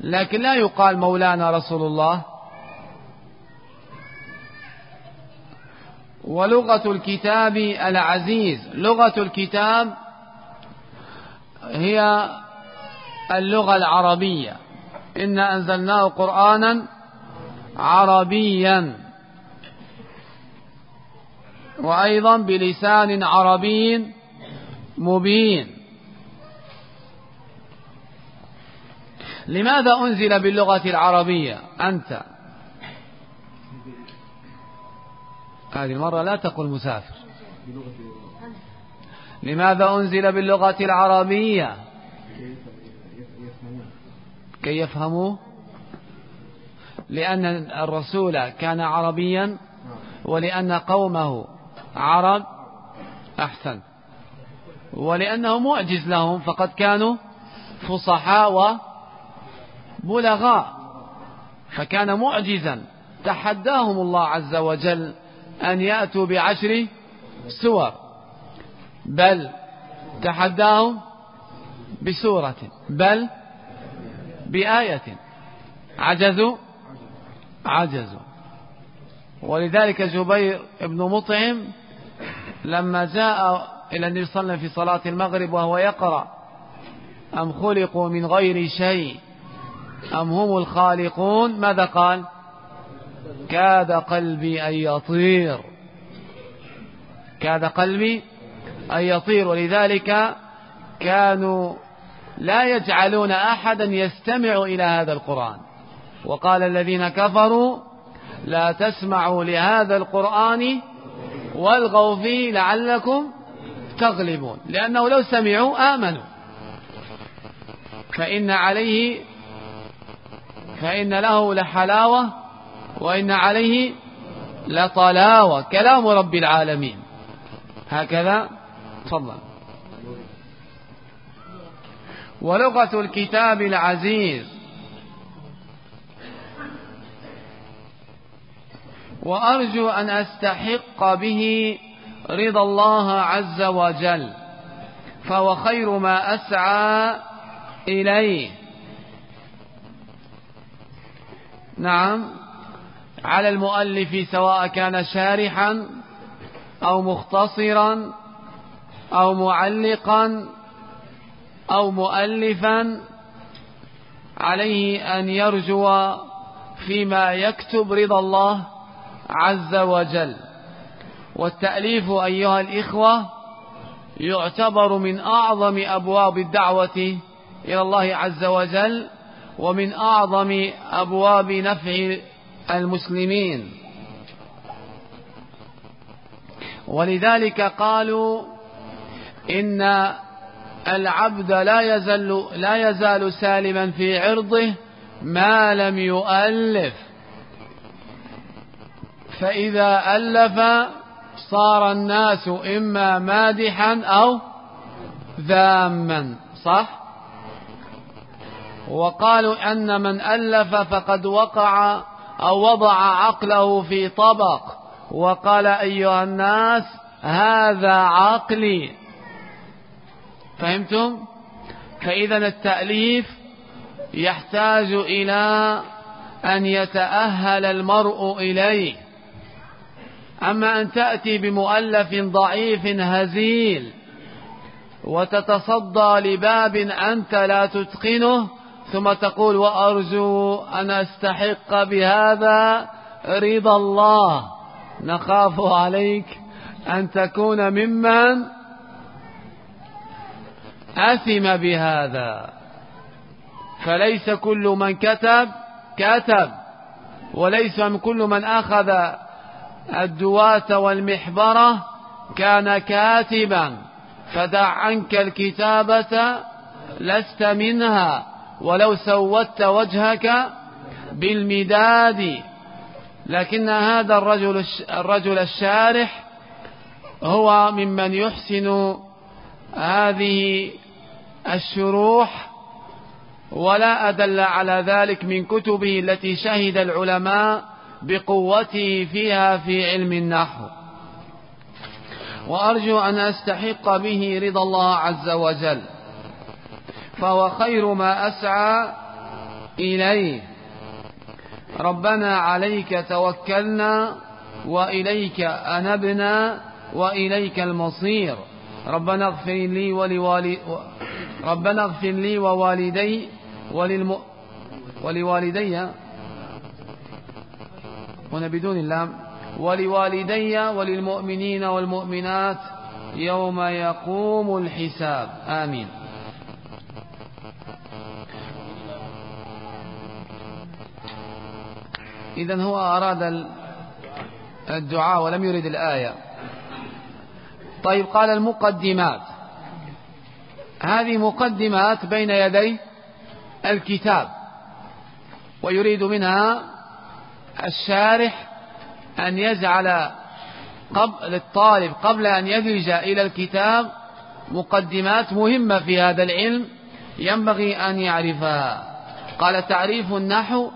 لكن لا يقال مولانا رسول الله. ولغة الكتاب العزيز. لغة الكتاب هي اللغة العربية. إنا أنزلناه قرآنا عربيا. وأيضا بلسان عربي مبين. لماذا أنزل باللغة العربية؟ أنت هذه المرة لا تقل مسافر. لماذا أنزل باللغة العربية؟ كي يفهموا. لأن الرسول كان عربيا ولأن قومه عرب أحسن. ولأنه معجز لهم فقد كانوا فصحاء وبلغاء. فكان معجزا. تحداهم الله عز وجل أن يأتوا بعشر سور. بل تحداهم بسورة. بل بآية. عجزوا عجزوا ولذلك جبير بن مطعم لما جاء إلى النبي صلى الله عليه وسلم في صلاة المغرب وهو يقرأ أم خلقوا من غير شيء؟ أم هم الخالقون؟ ماذا قال؟ كاد قلبي أن يطير. كاد قلبي أن يطير ولذلك كانوا لا يجعلون أحدا يستمع إلى هذا القرآن. وقال الذين كفروا لا تسمعوا لهذا القرآن والغوا فيه لعلكم تغلبون لأنه لو سمعوا آمنوا. فإن عليه فإن له لحلاوة وإن عليه لطلاوة كلام رب العالمين. هكذا تفضل. ولغة الكتاب العزيز. وأرجو أن أستحق به رضا الله عز وجل. فهو خير ما أسعى إليه. نعم. على المؤلف سواء كان شارحا أو مختصرا أو معلقا أو مؤلفا عليه أن يرجو فيما يكتب رضا الله عز وجل. والتأليف أيها الإخوة يعتبر من أعظم أبواب الدعوة إلى الله عز وجل ومن أعظم أبواب نفع المسلمين. ولذلك قالوا إن العبد لا يزال لا يزال سالما في عرضه ما لم يؤلف. فإذا ألف صار الناس إما مادحا أو ذاما صح؟ وقالوا أن من ألف فقد وقع أو وضع عقله في طبق وقال أيها الناس هذا عقلي. فهمتم؟ فإذا التأليف يحتاج إلى أن يتأهل المرء إليه. أما أن تأتي بمؤلف ضعيف هزيل وتتصدى لباب أنت لا تتقنه ثم تقول وأرجو أن أستحق بهذا رضا الله. نخاف عليك أن تكون ممن أثم بهذا. فليس كل من كتب كتب وليس كل من أخذ الدواة والمحبرة كان كاتبا. فدع عنك الكتابة لست منها. ولو سودت وجهك بالمداد. لكن هذا الرجل الرجل الشارح هو ممن يحسن هذه الشروح ولا أدل على ذلك من كتبه التي شهد العلماء بقوته فيها في علم النحو. وأرجو أن أستحق به رضا الله عز وجل. فهو خير ما أسعى إليه. ربنا عليك توكلنا وإليك أنبنا وإليك المصير. ربنا اغفر لي ولوالي ربنا اغفر لي ووالدي وللم ولوالدي. هنا بدون اللام. ولوالدي وللمؤمنين والمؤمنات يوم يقوم الحساب. آمين. إذا هو أراد الدعاء ولم يرد الآية. طيب قال المقدمات. هذه مقدمات بين يدي الكتاب ويريد منها الشارح أن يجعل قبل للطالب قبل أن يدرج إلى الكتاب مقدمات مهمة في هذا العلم ينبغي أن يعرفها. قال تعريف النحو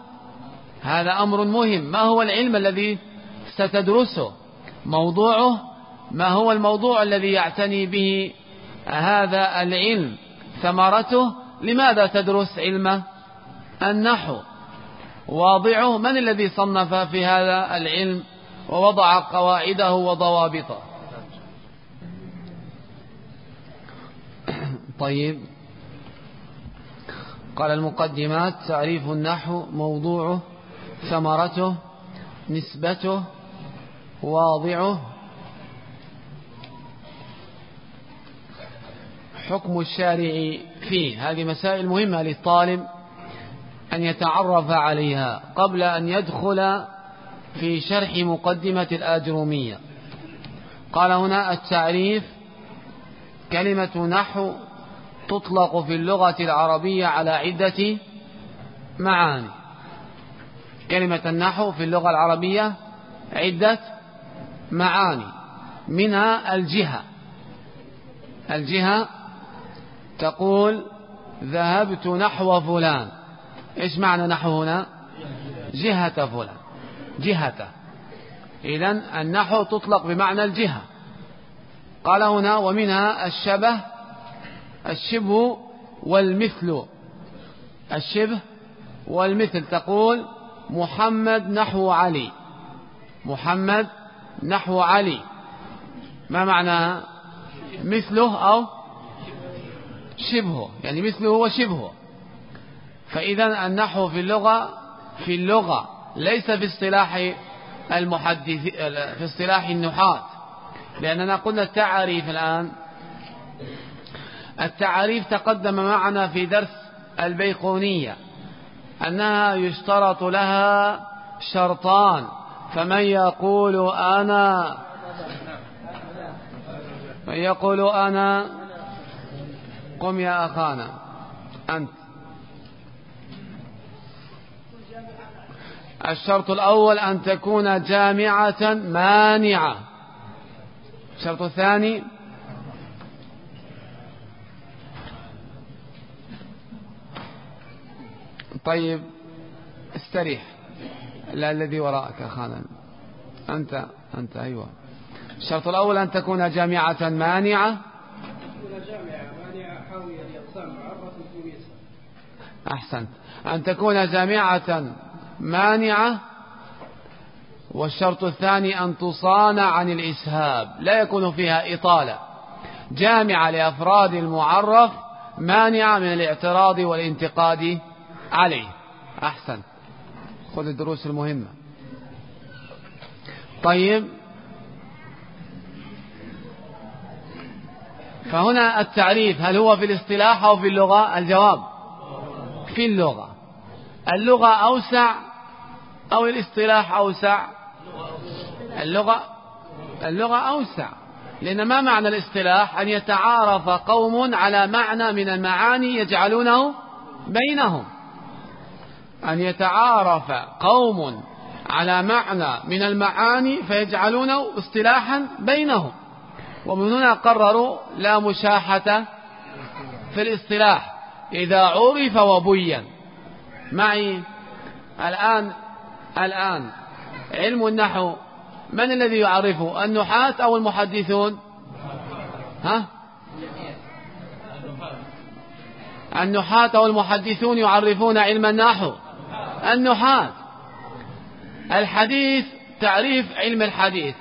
هذا أمر مهم. ما هو العلم الذي ستدرسه؟ موضوعه ما هو الموضوع الذي يعتني به هذا العلم؟ ثمرته لماذا تدرس علم النحو؟ واضعه من الذي صنف في هذا العلم؟ ووضع قواعده وضوابطه. طيب. قال المقدمات تعريف النحو موضوعه ثمرته نسبته واضعه. حكم الشارع فيه. هذه مسائل مهمة للطالب أن يتعرف عليها قبل أن يدخل في شرح مقدمة الآجرومية. قال هنا التعريف كلمة نحو تطلق في اللغة العربية على عدة معاني. كلمة النحو في اللغة العربية عدة معاني. منها الجهة. الجهة تقول ذهبت نحو فلان. إيش معنى نحو هنا؟ جهة فلان. جهته إذا النحو تطلق بمعنى الجهة. قال هنا ومنها الشبه الشبه والمثل. الشبه والمثل تقول محمد نحو علي. محمد نحو علي. ما معنى مثله أو شبهه؟ يعني مثله وشبهه. فإذا النحو في اللغة في اللغة ليس في اصطلاح المحدث في اصطلاح النحاة. لأننا قلنا التعريف الآن. التعريف تقدم معنا في درس البيقونية. أنها يشترط لها شرطان فمن يقول أنا من يقول أنا قم يا أخانا أنت. الشرط الأول أن تكون جامعة مانعة. الشرط الثاني طيب استريح لا الذي وراءك أخانا أنت أنت أيوة. الشرط الأول أن تكون جامعة مانعة. أحسنت. أن تكون جامعة مانعة. والشرط الثاني أن تصان عن الإسهاب. لا يكون فيها إطالة. جامعة لأفراد المعرف مانعة من الاعتراض والانتقاد عليه أحسن. خذ الدروس المهمة. طيب. فهنا التعريف هل هو في الاصطلاح أو في اللغة؟ الجواب في اللغة. اللغة أوسع أو الاصطلاح أوسع؟ اللغة اللغة أوسع لأن ما معنى الاصطلاح؟ أن يتعارف قوم على معنى من المعاني يجعلونه بينهم. أن يتعارف قوم على معنى من المعاني فيجعلونه اصطلاحا بينهم. ومن هنا قرروا لا مشاحة في الاصطلاح. إذا عرف وبين. معي الآن الآن علم النحو من الذي يعرفه؟ النحاة أو المحدثون؟ ها؟ النحاة أو المحدثون يعرفون علم النحو. النحاة الحديث تعريف علم الحديث.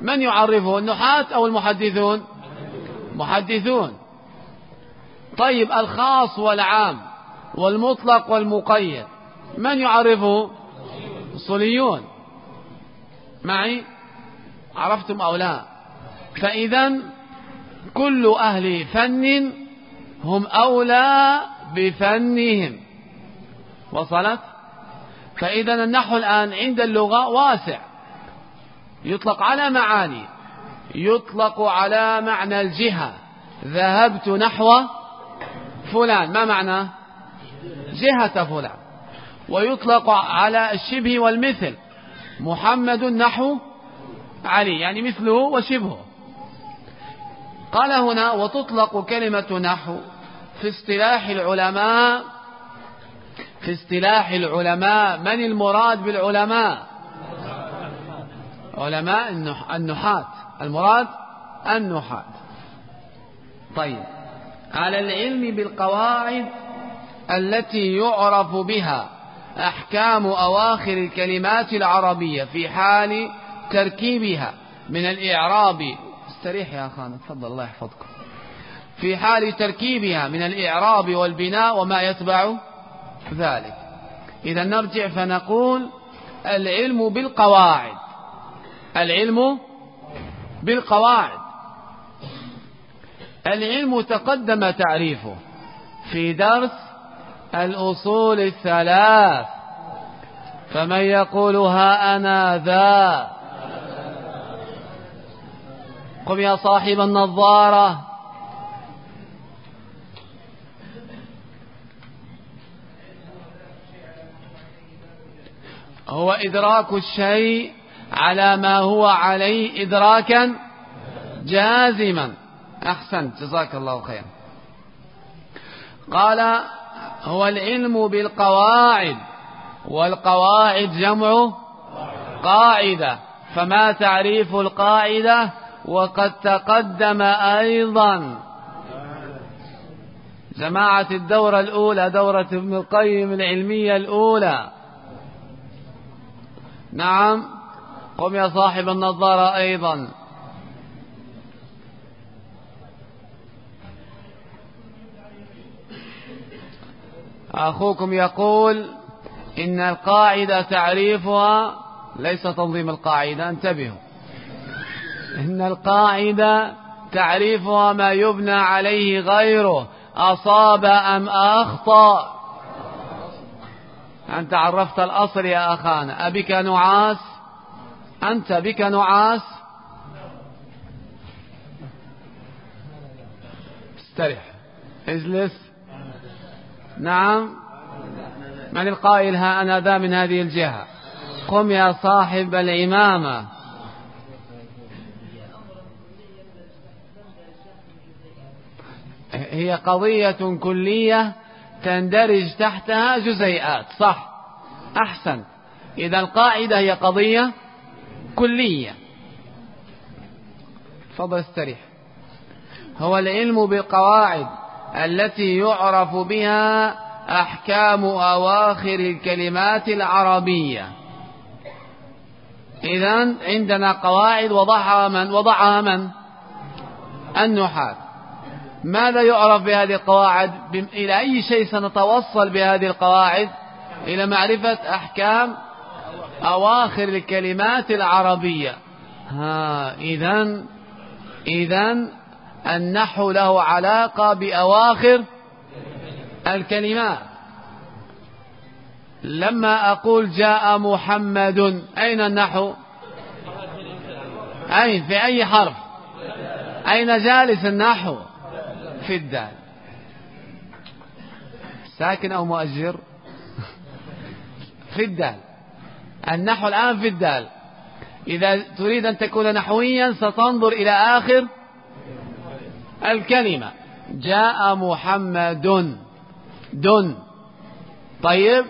من يعرفه النحاة أو المحدثون؟ محدثون. طيب الخاص والعام والمطلق والمقيد. من يعرفه؟ الصليون معي؟ عرفتم أو لا؟ فإذا كل أهل فن هم أولى بفنهم. وصلت؟ فإذا النحو الآن عند اللغة واسع. يطلق على معاني. يطلق على معنى الجهة. ذهبت نحو فلان. ما معنى؟ جهة فلان. ويطلق على الشبه والمثل. محمد نحو علي. يعني مثله وشبهه. قال هنا وتطلق كلمة نحو في اصطلاح العلماء في اصطلاح العلماء من المراد بالعلماء؟ علماء النحاة المراد النحاة طيب. على العلم بالقواعد التي يعرف بها أحكام أواخر الكلمات العربية في حال تركيبها من الإعراب. استريح يا أخانا تفضل الله يحفظكم. في حال تركيبها من الإعراب والبناء وما يتبع ذلك. إذا نرجع فنقول العلم بالقواعد. العلم بالقواعد. العلم تقدم تعريفه في درس الأصول الثلاث. فمن يقولها أنا ذا. قم يا صاحب النظارة. هو إدراك الشيء على ما هو عليه إدراكا جازما. أحسنت. جزاك الله خيرا. قال هو العلم بالقواعد والقواعد جمع قاعدة. فما تعريف القاعدة؟ وقد تقدم أيضا. جماعة الدورة الأولى دورة ابن القيم العلمية الأولى. نعم. قم يا صاحب النظارة أيضا. أخوكم يقول إن القاعدة تعريفها ليس تنظيم القاعدة انتبهوا. إن القاعدة تعريفها ما يبنى عليه غيره أصاب أم أخطأ. أنت عرفت الأصل يا أخانا. أبك نعاس؟ أنت بك نعاس؟ استرح اجلس. نعم. من القائل ها أنا ذا من هذه الجهة. قم يا صاحب الإمامة. هي قضية كلية تندرج تحتها جزيئات صح؟ أحسن. إذا القاعدة هي قضية كلية. فضل استريح. هو العلم بالقواعد التي يعرف بها أحكام أواخر الكلمات العربية. إذا عندنا قواعد وضعها من؟ وضعها من؟ النحاة. ماذا يعرف بهذه القواعد؟ إلى أي شيء سنتوصل بهذه القواعد؟ إلى معرفة أحكام أواخر الكلمات العربية. ها إذا إذا النحو له علاقة بأواخر الكلمات. لما أقول جاء محمد أين النحو؟ أين؟ في أي حرف؟ أين جالس النحو؟ في الدال ساكن أو مؤجر؟ في الدال النحو الآن في الدال إذا تريد أن تكون نحويا ستنظر إلى آخر الكلمة. جاء محمد. دن. طيب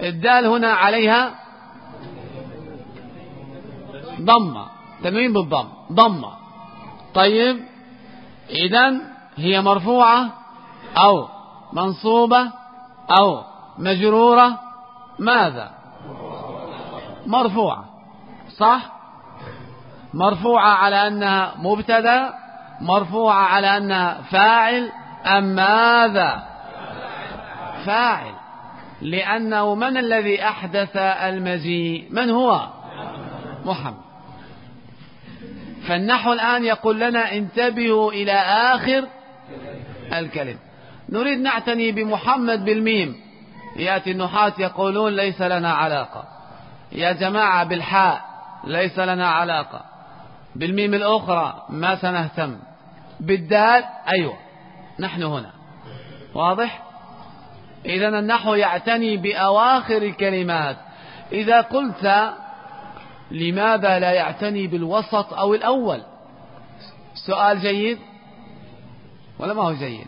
الدال هنا عليها ضمة. تنوين بالضم. ضمة. طيب إذا هي مرفوعة أو منصوبة أو مجرورة؟ ماذا؟ مرفوعة صح؟ مرفوعة على أنها مبتدأ مرفوعة على أنها فاعل أم ماذا؟ فاعل لأنه من الذي أحدث المجيء؟ من هو؟ محمد. فالنحو الآن يقول لنا انتبهوا إلى آخر الكلمة نريد نعتني بمحمد بالميم. يأتي النحاة يقولون ليس لنا علاقة. يا جماعة بالحاء ليس لنا علاقة. بالميم الأخرى ما سنهتم. بالدال أيوة نحن هنا. واضح؟ إذا النحو يعتني بأواخر الكلمات. إذا قلت لماذا لا يعتني بالوسط أو الأول؟ سؤال جيد. ولا ما هو جيد؟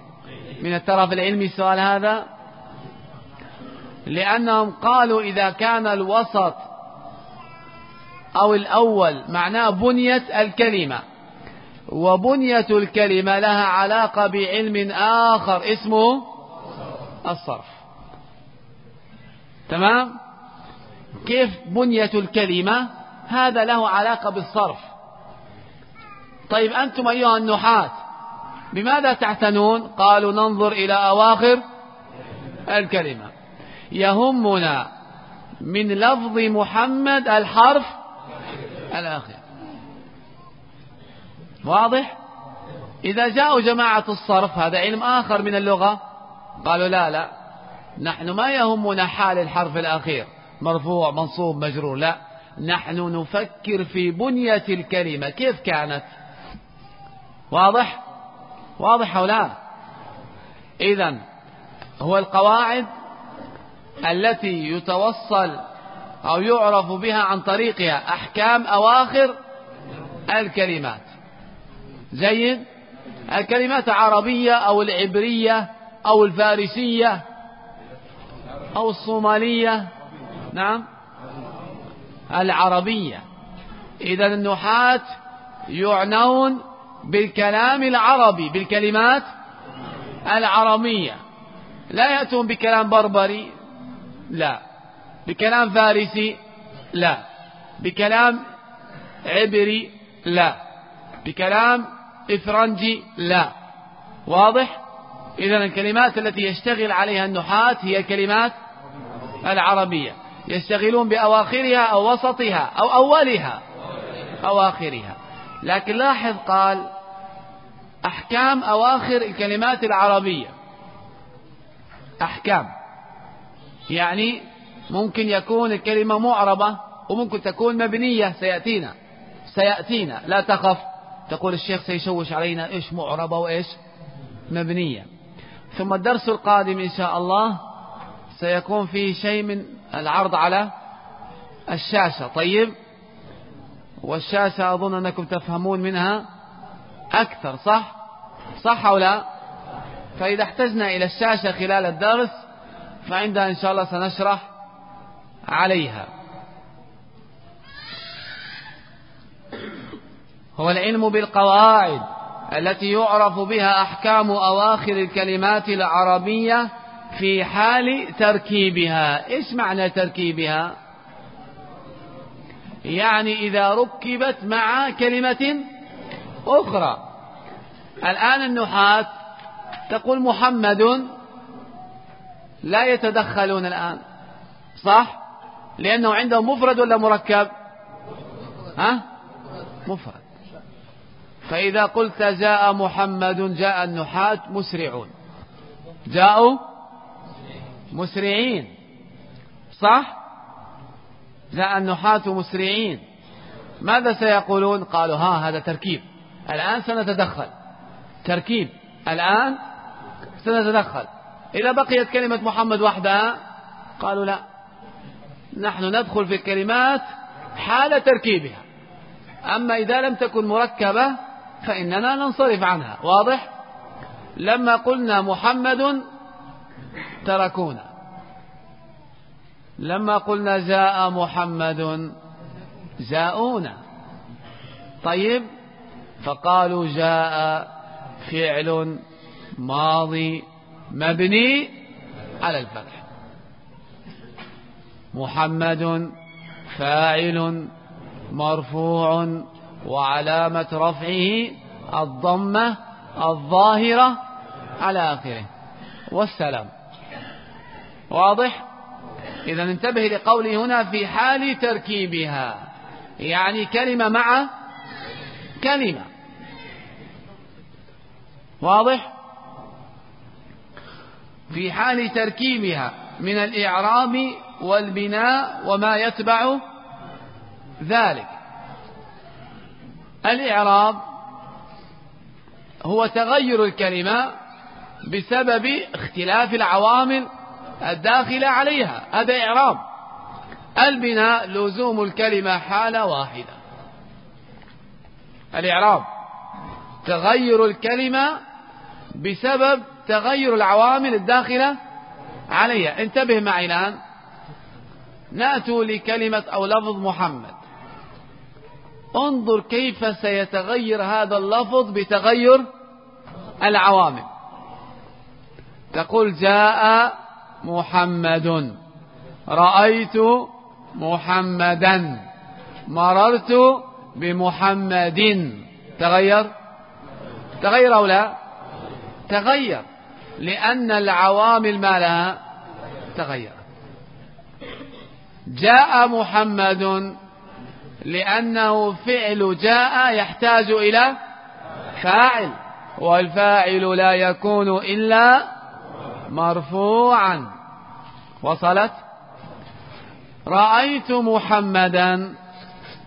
من الطرف العلمي السؤال هذا؟ لأنهم قالوا إذا كان الوسط أو الأول معناه بنية الكلمة وبنية الكلمة لها علاقة بعلم آخر اسمه الصرف. تمام؟ كيف بنية الكلمة؟ هذا له علاقة بالصرف. طيب أنتم أيها النحاة بماذا تعتنون قالوا ننظر إلى أواخر الكلمة. يهمنا من لفظ محمد الحرف الآخر واضح؟ إذا جاءوا جماعة الصرف هذا علم آخر من اللغة؟ قالوا لا لا. نحن ما يهمنا حال الحرف الأخير. مرفوع منصوب مجرور لا. نحن نفكر في بنية الكلمة. كيف كانت؟ واضح؟ واضح أو لا؟ إذا هو القواعد التي يتوصل أو يعرف بها عن طريقها أحكام أواخر الكلمات. جيد؟ الكلمات العربية أو العبرية أو الفارسية أو الصومالية. نعم. العربية. إذا النحاة يعنون بالكلام العربي بالكلمات العربية لا يأتون بكلام بربري لا. بكلام فارسي لا. بكلام عبري لا. بكلام إفرنجي لا. واضح؟ إذا الكلمات التي يشتغل عليها النحاة هي الكلمات العربية. يشتغلون بأواخرها أو وسطها أو أولها. أواخرها. لكن لاحظ قال أحكام أواخر الكلمات العربية. أحكام. يعني ممكن يكون الكلمة معربة وممكن تكون مبنية. سيأتينا. سيأتينا. لا تخف. تقول الشيخ سيشوش علينا إيش معربة وإيش مبنية. ثم الدرس القادم إن شاء الله سيكون فيه شيء من العرض على الشاشة. طيب. والشاشة أظن أنكم تفهمون منها أكثر صح؟ صح أو لا؟ فإذا احتجنا إلى الشاشة خلال الدرس فعندها إن شاء الله سنشرح عليها. هو العلم بالقواعد التي يعرف بها أحكام أواخر الكلمات العربية في حال تركيبها. إيش معنى تركيبها؟ يعني إذا ركبت مع كلمة أخرى. الآن النحاة تقول محمد لا يتدخلون الآن. صح؟ لأنه عندهم مفرد ولا مركب؟ ها؟ مفرد. فإذا قلت جاء محمد جاء النحاة مسرعون. جاءوا مسرعين. صح؟ جاء النحاة مسرعين. ماذا سيقولون؟ قالوا ها هذا تركيب. الآن سنتدخل. تركيب. الآن سنتدخل. إذا بقيت كلمة محمد وحدها؟ قالوا لا. نحن ندخل في الكلمات حال تركيبها. أما إذا لم تكن مركبة فإننا ننصرف عنها. واضح؟ لما قلنا محمد تركونا. لما قلنا جاء محمد جاءونا. طيب فقالوا جاء فعل ماضي مبني على الفتح. محمد فاعل مرفوع وعلامة رفعه الضمة الظاهرة على آخره. والسلام. واضح؟ إذا انتبه لقولي هنا في حال تركيبها. يعني كلمة مع كلمة. واضح؟ في حال تركيبها من الإعراب والبناء وما يتبع ذلك. الإعراب هو تغير الكلمة بسبب اختلاف العوامل الداخلة عليها هذا إعراب. البناء لزوم الكلمة حالة واحدة. الإعراب. تغير الكلمة بسبب تغير العوامل الداخلة عليها. انتبه معي الآن. نأتوا لكلمة أو لفظ محمد. انظر كيف سيتغير هذا اللفظ بتغير العوامل. تقول جاء محمد. رأيت محمدا. مررت بمحمد. تغير؟ تغير أو لا؟ تغير. لأن العوامل ما لها؟ تغير. جاء محمد. لأنه فعل جاء يحتاج إلى فاعل. والفاعل لا يكون إلا مرفوعا. وصلت؟ رأيت محمدا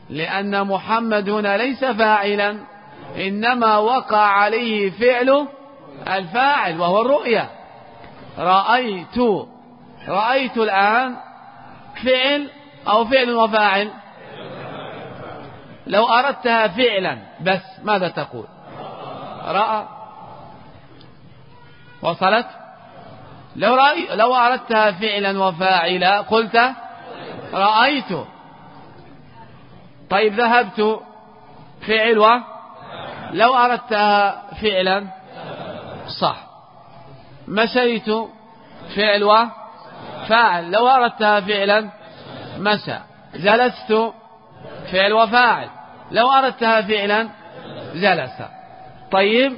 لأن محمد هنا ليس فاعلا إنما وقع عليه فعل الفاعل وهو الرؤية رأيت رأيت الآن فعل أو فعل وفاعل؟ لو أردتها فعلا بس ماذا تقول؟ رأى. وصلت؟ لو, رأي لو أردتها فعلا وفاعلا قلت رأيت. طيب ذهبت فعل و لو أردتها فعلا صح. مشيت فعل و فاعل. لو أردتها فعلا مشى جلست فعل وفاعل. لو أردتها فعلا جلس. طيب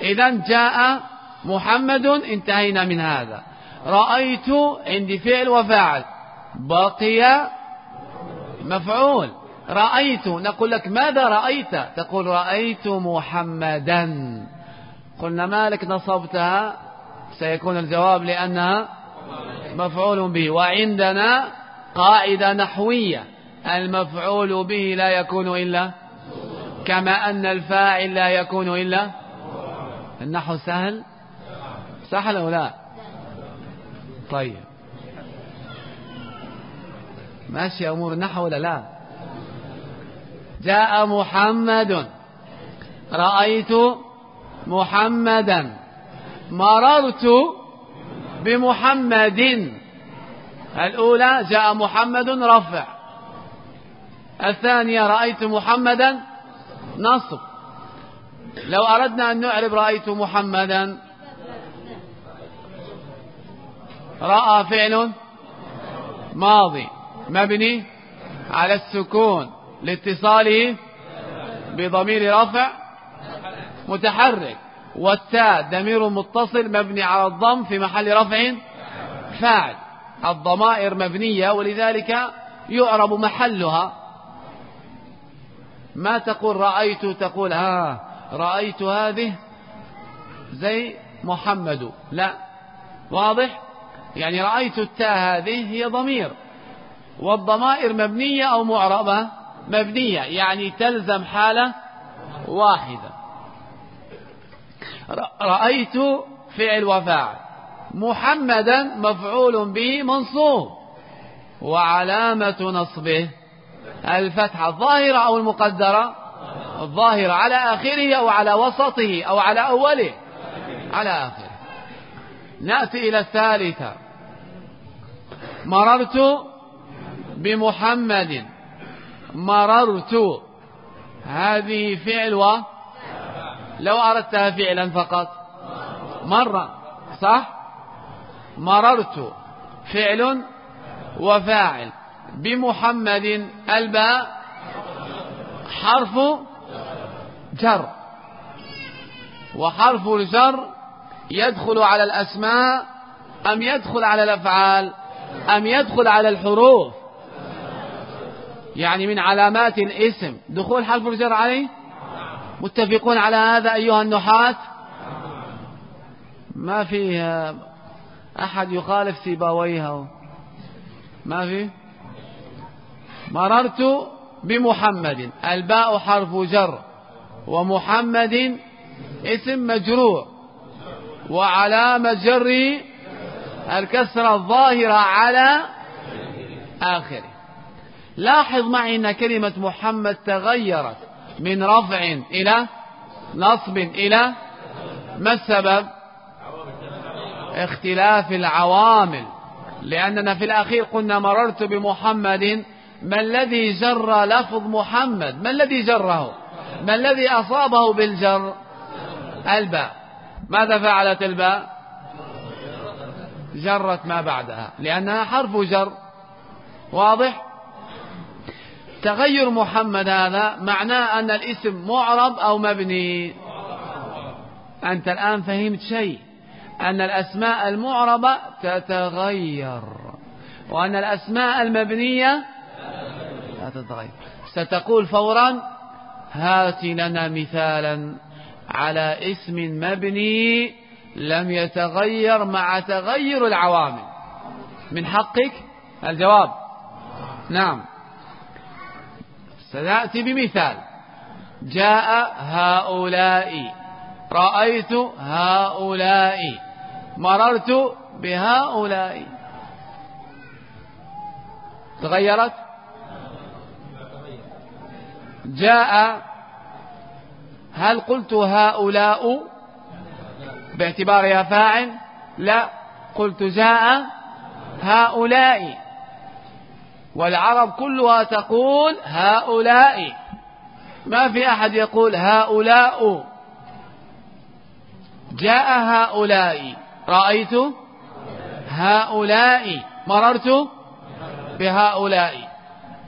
إذا جاء محمد انتهينا من هذا. رأيت عندي فعل وفاعل. بقي مفعول. رأيت. نقول لك ماذا رأيت؟ تقول رأيت محمدا. قلنا مالك نصبتها؟ سيكون الجواب لأنها مفعول به. وعندنا قاعدة نحوية. المفعول به لا يكون إلا كما أن الفاعل لا يكون إلا. النحو سهل. سهل أو لا؟ طيب. ماشي أمور النحو ولا لا؟ جاء محمد. رأيت محمدا. مررت بمحمد. الأولى جاء محمد رفع. الثانية رأيت محمدا نصب. لو أردنا أن نعرب رأيت محمدا. رأى فعل ماضي مبني على السكون لاتصاله بضمير رفع متحرك والتاء ضمير متصل مبني على الضم في محل رفع فاعل. الضمائر مبنية ولذلك يعرب محلها. ما تقول رأيت تقول ها رأيت هذه زي محمد. لا واضح؟ يعني رأيت التاء هذه هي ضمير. والضمائر مبنية أو معربة مبنية يعني تلزم حالة واحدة. رأيت فعل وفاعل. محمدا مفعول به منصوب. وعلامة نصبه الفتحة. الظاهرة أو المقدرة؟ الظاهرة. على آخره أو على وسطه أو على أوله؟ على آخره. نأتي إلى الثالثة. مررت بمحمد. مررت. هذه فعل و لو أردتها فعلا فقط. مرة. صح؟ مررت. فعل وفاعل. بمحمد. الباء. حرف جر. وحرف الجر يدخل على الأسماء أم يدخل على الأفعال؟ أم يدخل على الحروف؟ يعني من علامات الاسم. دخول حرف الجر عليه متفقون على هذا أيها النحاة؟ ما فيه أحد يخالف سيباويها ما في؟ مررت بمحمد. الباء حرف جر ومحمد اسم مجرور. وعلامة جر الكسرة الظاهرة على آخره. لاحظ معي أن كلمة محمد تغيرت من رفع إلى نصب إلى ما السبب؟ اختلاف العوامل. لأننا في الأخير قلنا مررت بمحمد ما الذي جر لفظ محمد؟ ما الذي جره؟ ما الذي أصابه بالجر؟ الباء. ماذا فعلت الباء؟ جرت ما بعدها لأنها حرف جر. واضح؟ تغير محمد هذا معناه أن الاسم معرب أو مبني. أنت الآن فهمت شيء أن الأسماء المعربة تتغير وأن الأسماء المبنية لا تتغير. ستقول فورا هات لنا مثالا على اسم مبني لم يتغير مع تغير العوامل. من حقك؟ الجواب. نعم. سنأتي بمثال. جاء هؤلاء. رأيت هؤلاء. مررت بهؤلاء. تغيرت؟ جاء. هل قلت هؤلاء؟ باعتبارها فاعل لا قلت جاء هؤلاء. والعرب كلها تقول هؤلاء. ما في أحد يقول هؤلاء. جاء هؤلاء. رأيت هؤلاء. مررت بهؤلاء.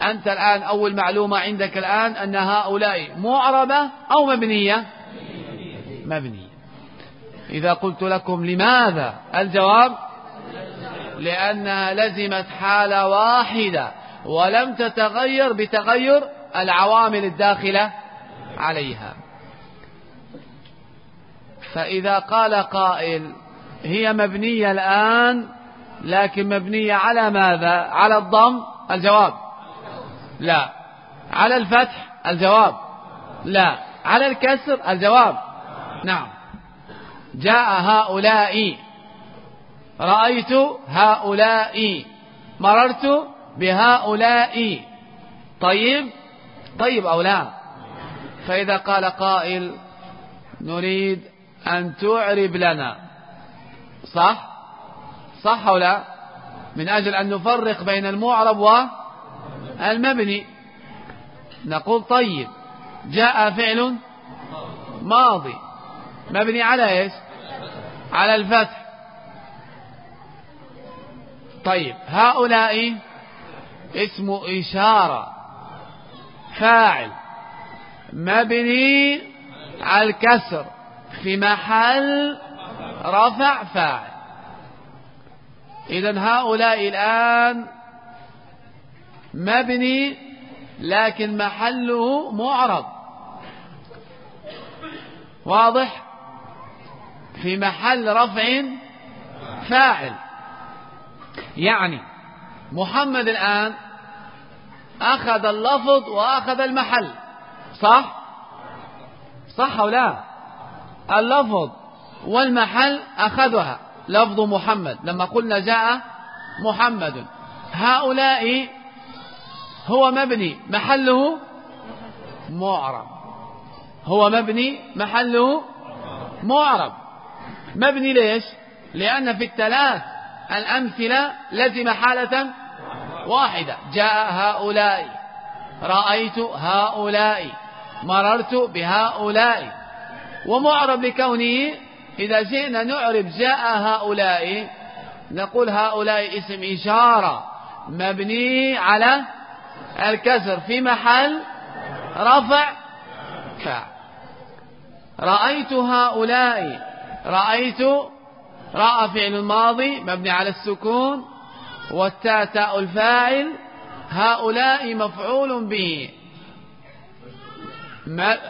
أنت الآن أول معلومة عندك الآن أن هؤلاء معربة أو مبنية؟ مبنية. إذا قلت لكم لماذا؟ الجواب لأنها لزمت حالة واحدة ولم تتغير بتغير العوامل الداخلة عليها. فإذا قال قائل هي مبنية الآن لكن مبنية على ماذا؟ على الضم؟ الجواب لا. على الفتح؟ الجواب لا. على الكسر؟ الجواب نعم. جاء هؤلاء. رأيت هؤلاء. مررت بهؤلاء. طيب؟ طيب أو لا؟ فإذا قال قائل نريد أن تعرب لنا. صح؟ صح أو لا؟ من أجل أن نفرق بين المعرب والمبني. نقول طيب. جاء فعل ماضي. مبني على إيش؟ على الفتح. طيب هؤلاء اسم إشارة فاعل مبني على الكسر في محل رفع فاعل. إذا هؤلاء الآن مبني لكن محله معرب واضح؟ في محل رفع فاعل. يعني محمد الآن أخذ اللفظ وأخذ المحل. صح؟ صح أو لا؟ اللفظ والمحل أخذها. لفظ محمد. لما قلنا جاء محمد. هؤلاء هو مبني محله معرب. هو مبني محله معرب. مبني ليش؟ لأن في الثلاث الأمثلة لزم حالة واحدة. جاء هؤلاء. رأيت هؤلاء. مررت بهؤلاء. ومعرب لكونه إذا جئنا نعرب جاء هؤلاء نقول هؤلاء اسم إشارة مبني على الكسر في محل رفع فاعل. رأيت هؤلاء. رأيت رأى فعل الماضي مبني على السكون والتاء تاء الفاعل هؤلاء مفعول به.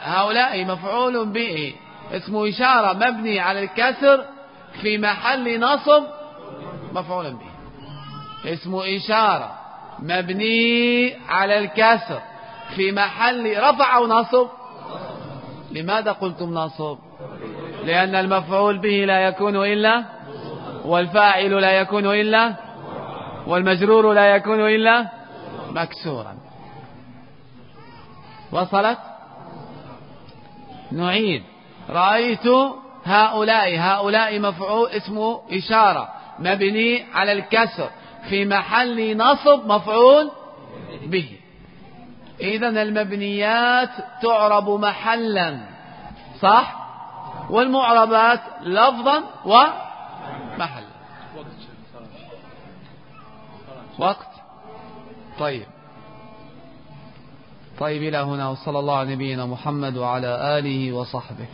هؤلاء مفعول به. اسم إشارة مبني على الكسر في محل نصب مفعول به. اسم إشارة مبني على الكسر في محل رفع أو نصب. لماذا قلتم نصب؟ لأن المفعول به لا يكون إلا والفاعل لا يكون إلا والمجرور لا يكون إلا مكسورا. وصلت؟ نعيد. رأيت هؤلاء هؤلاء مفعول اسمه إشارة مبني على الكسر. في محل نصب مفعول به. إذا المبنيات تعرب محلا صح؟ والمعربات لفظا ومحلا وقت. طيب. طيب إلى هنا وصلى الله على نبينا محمد وعلى آله وصحبه.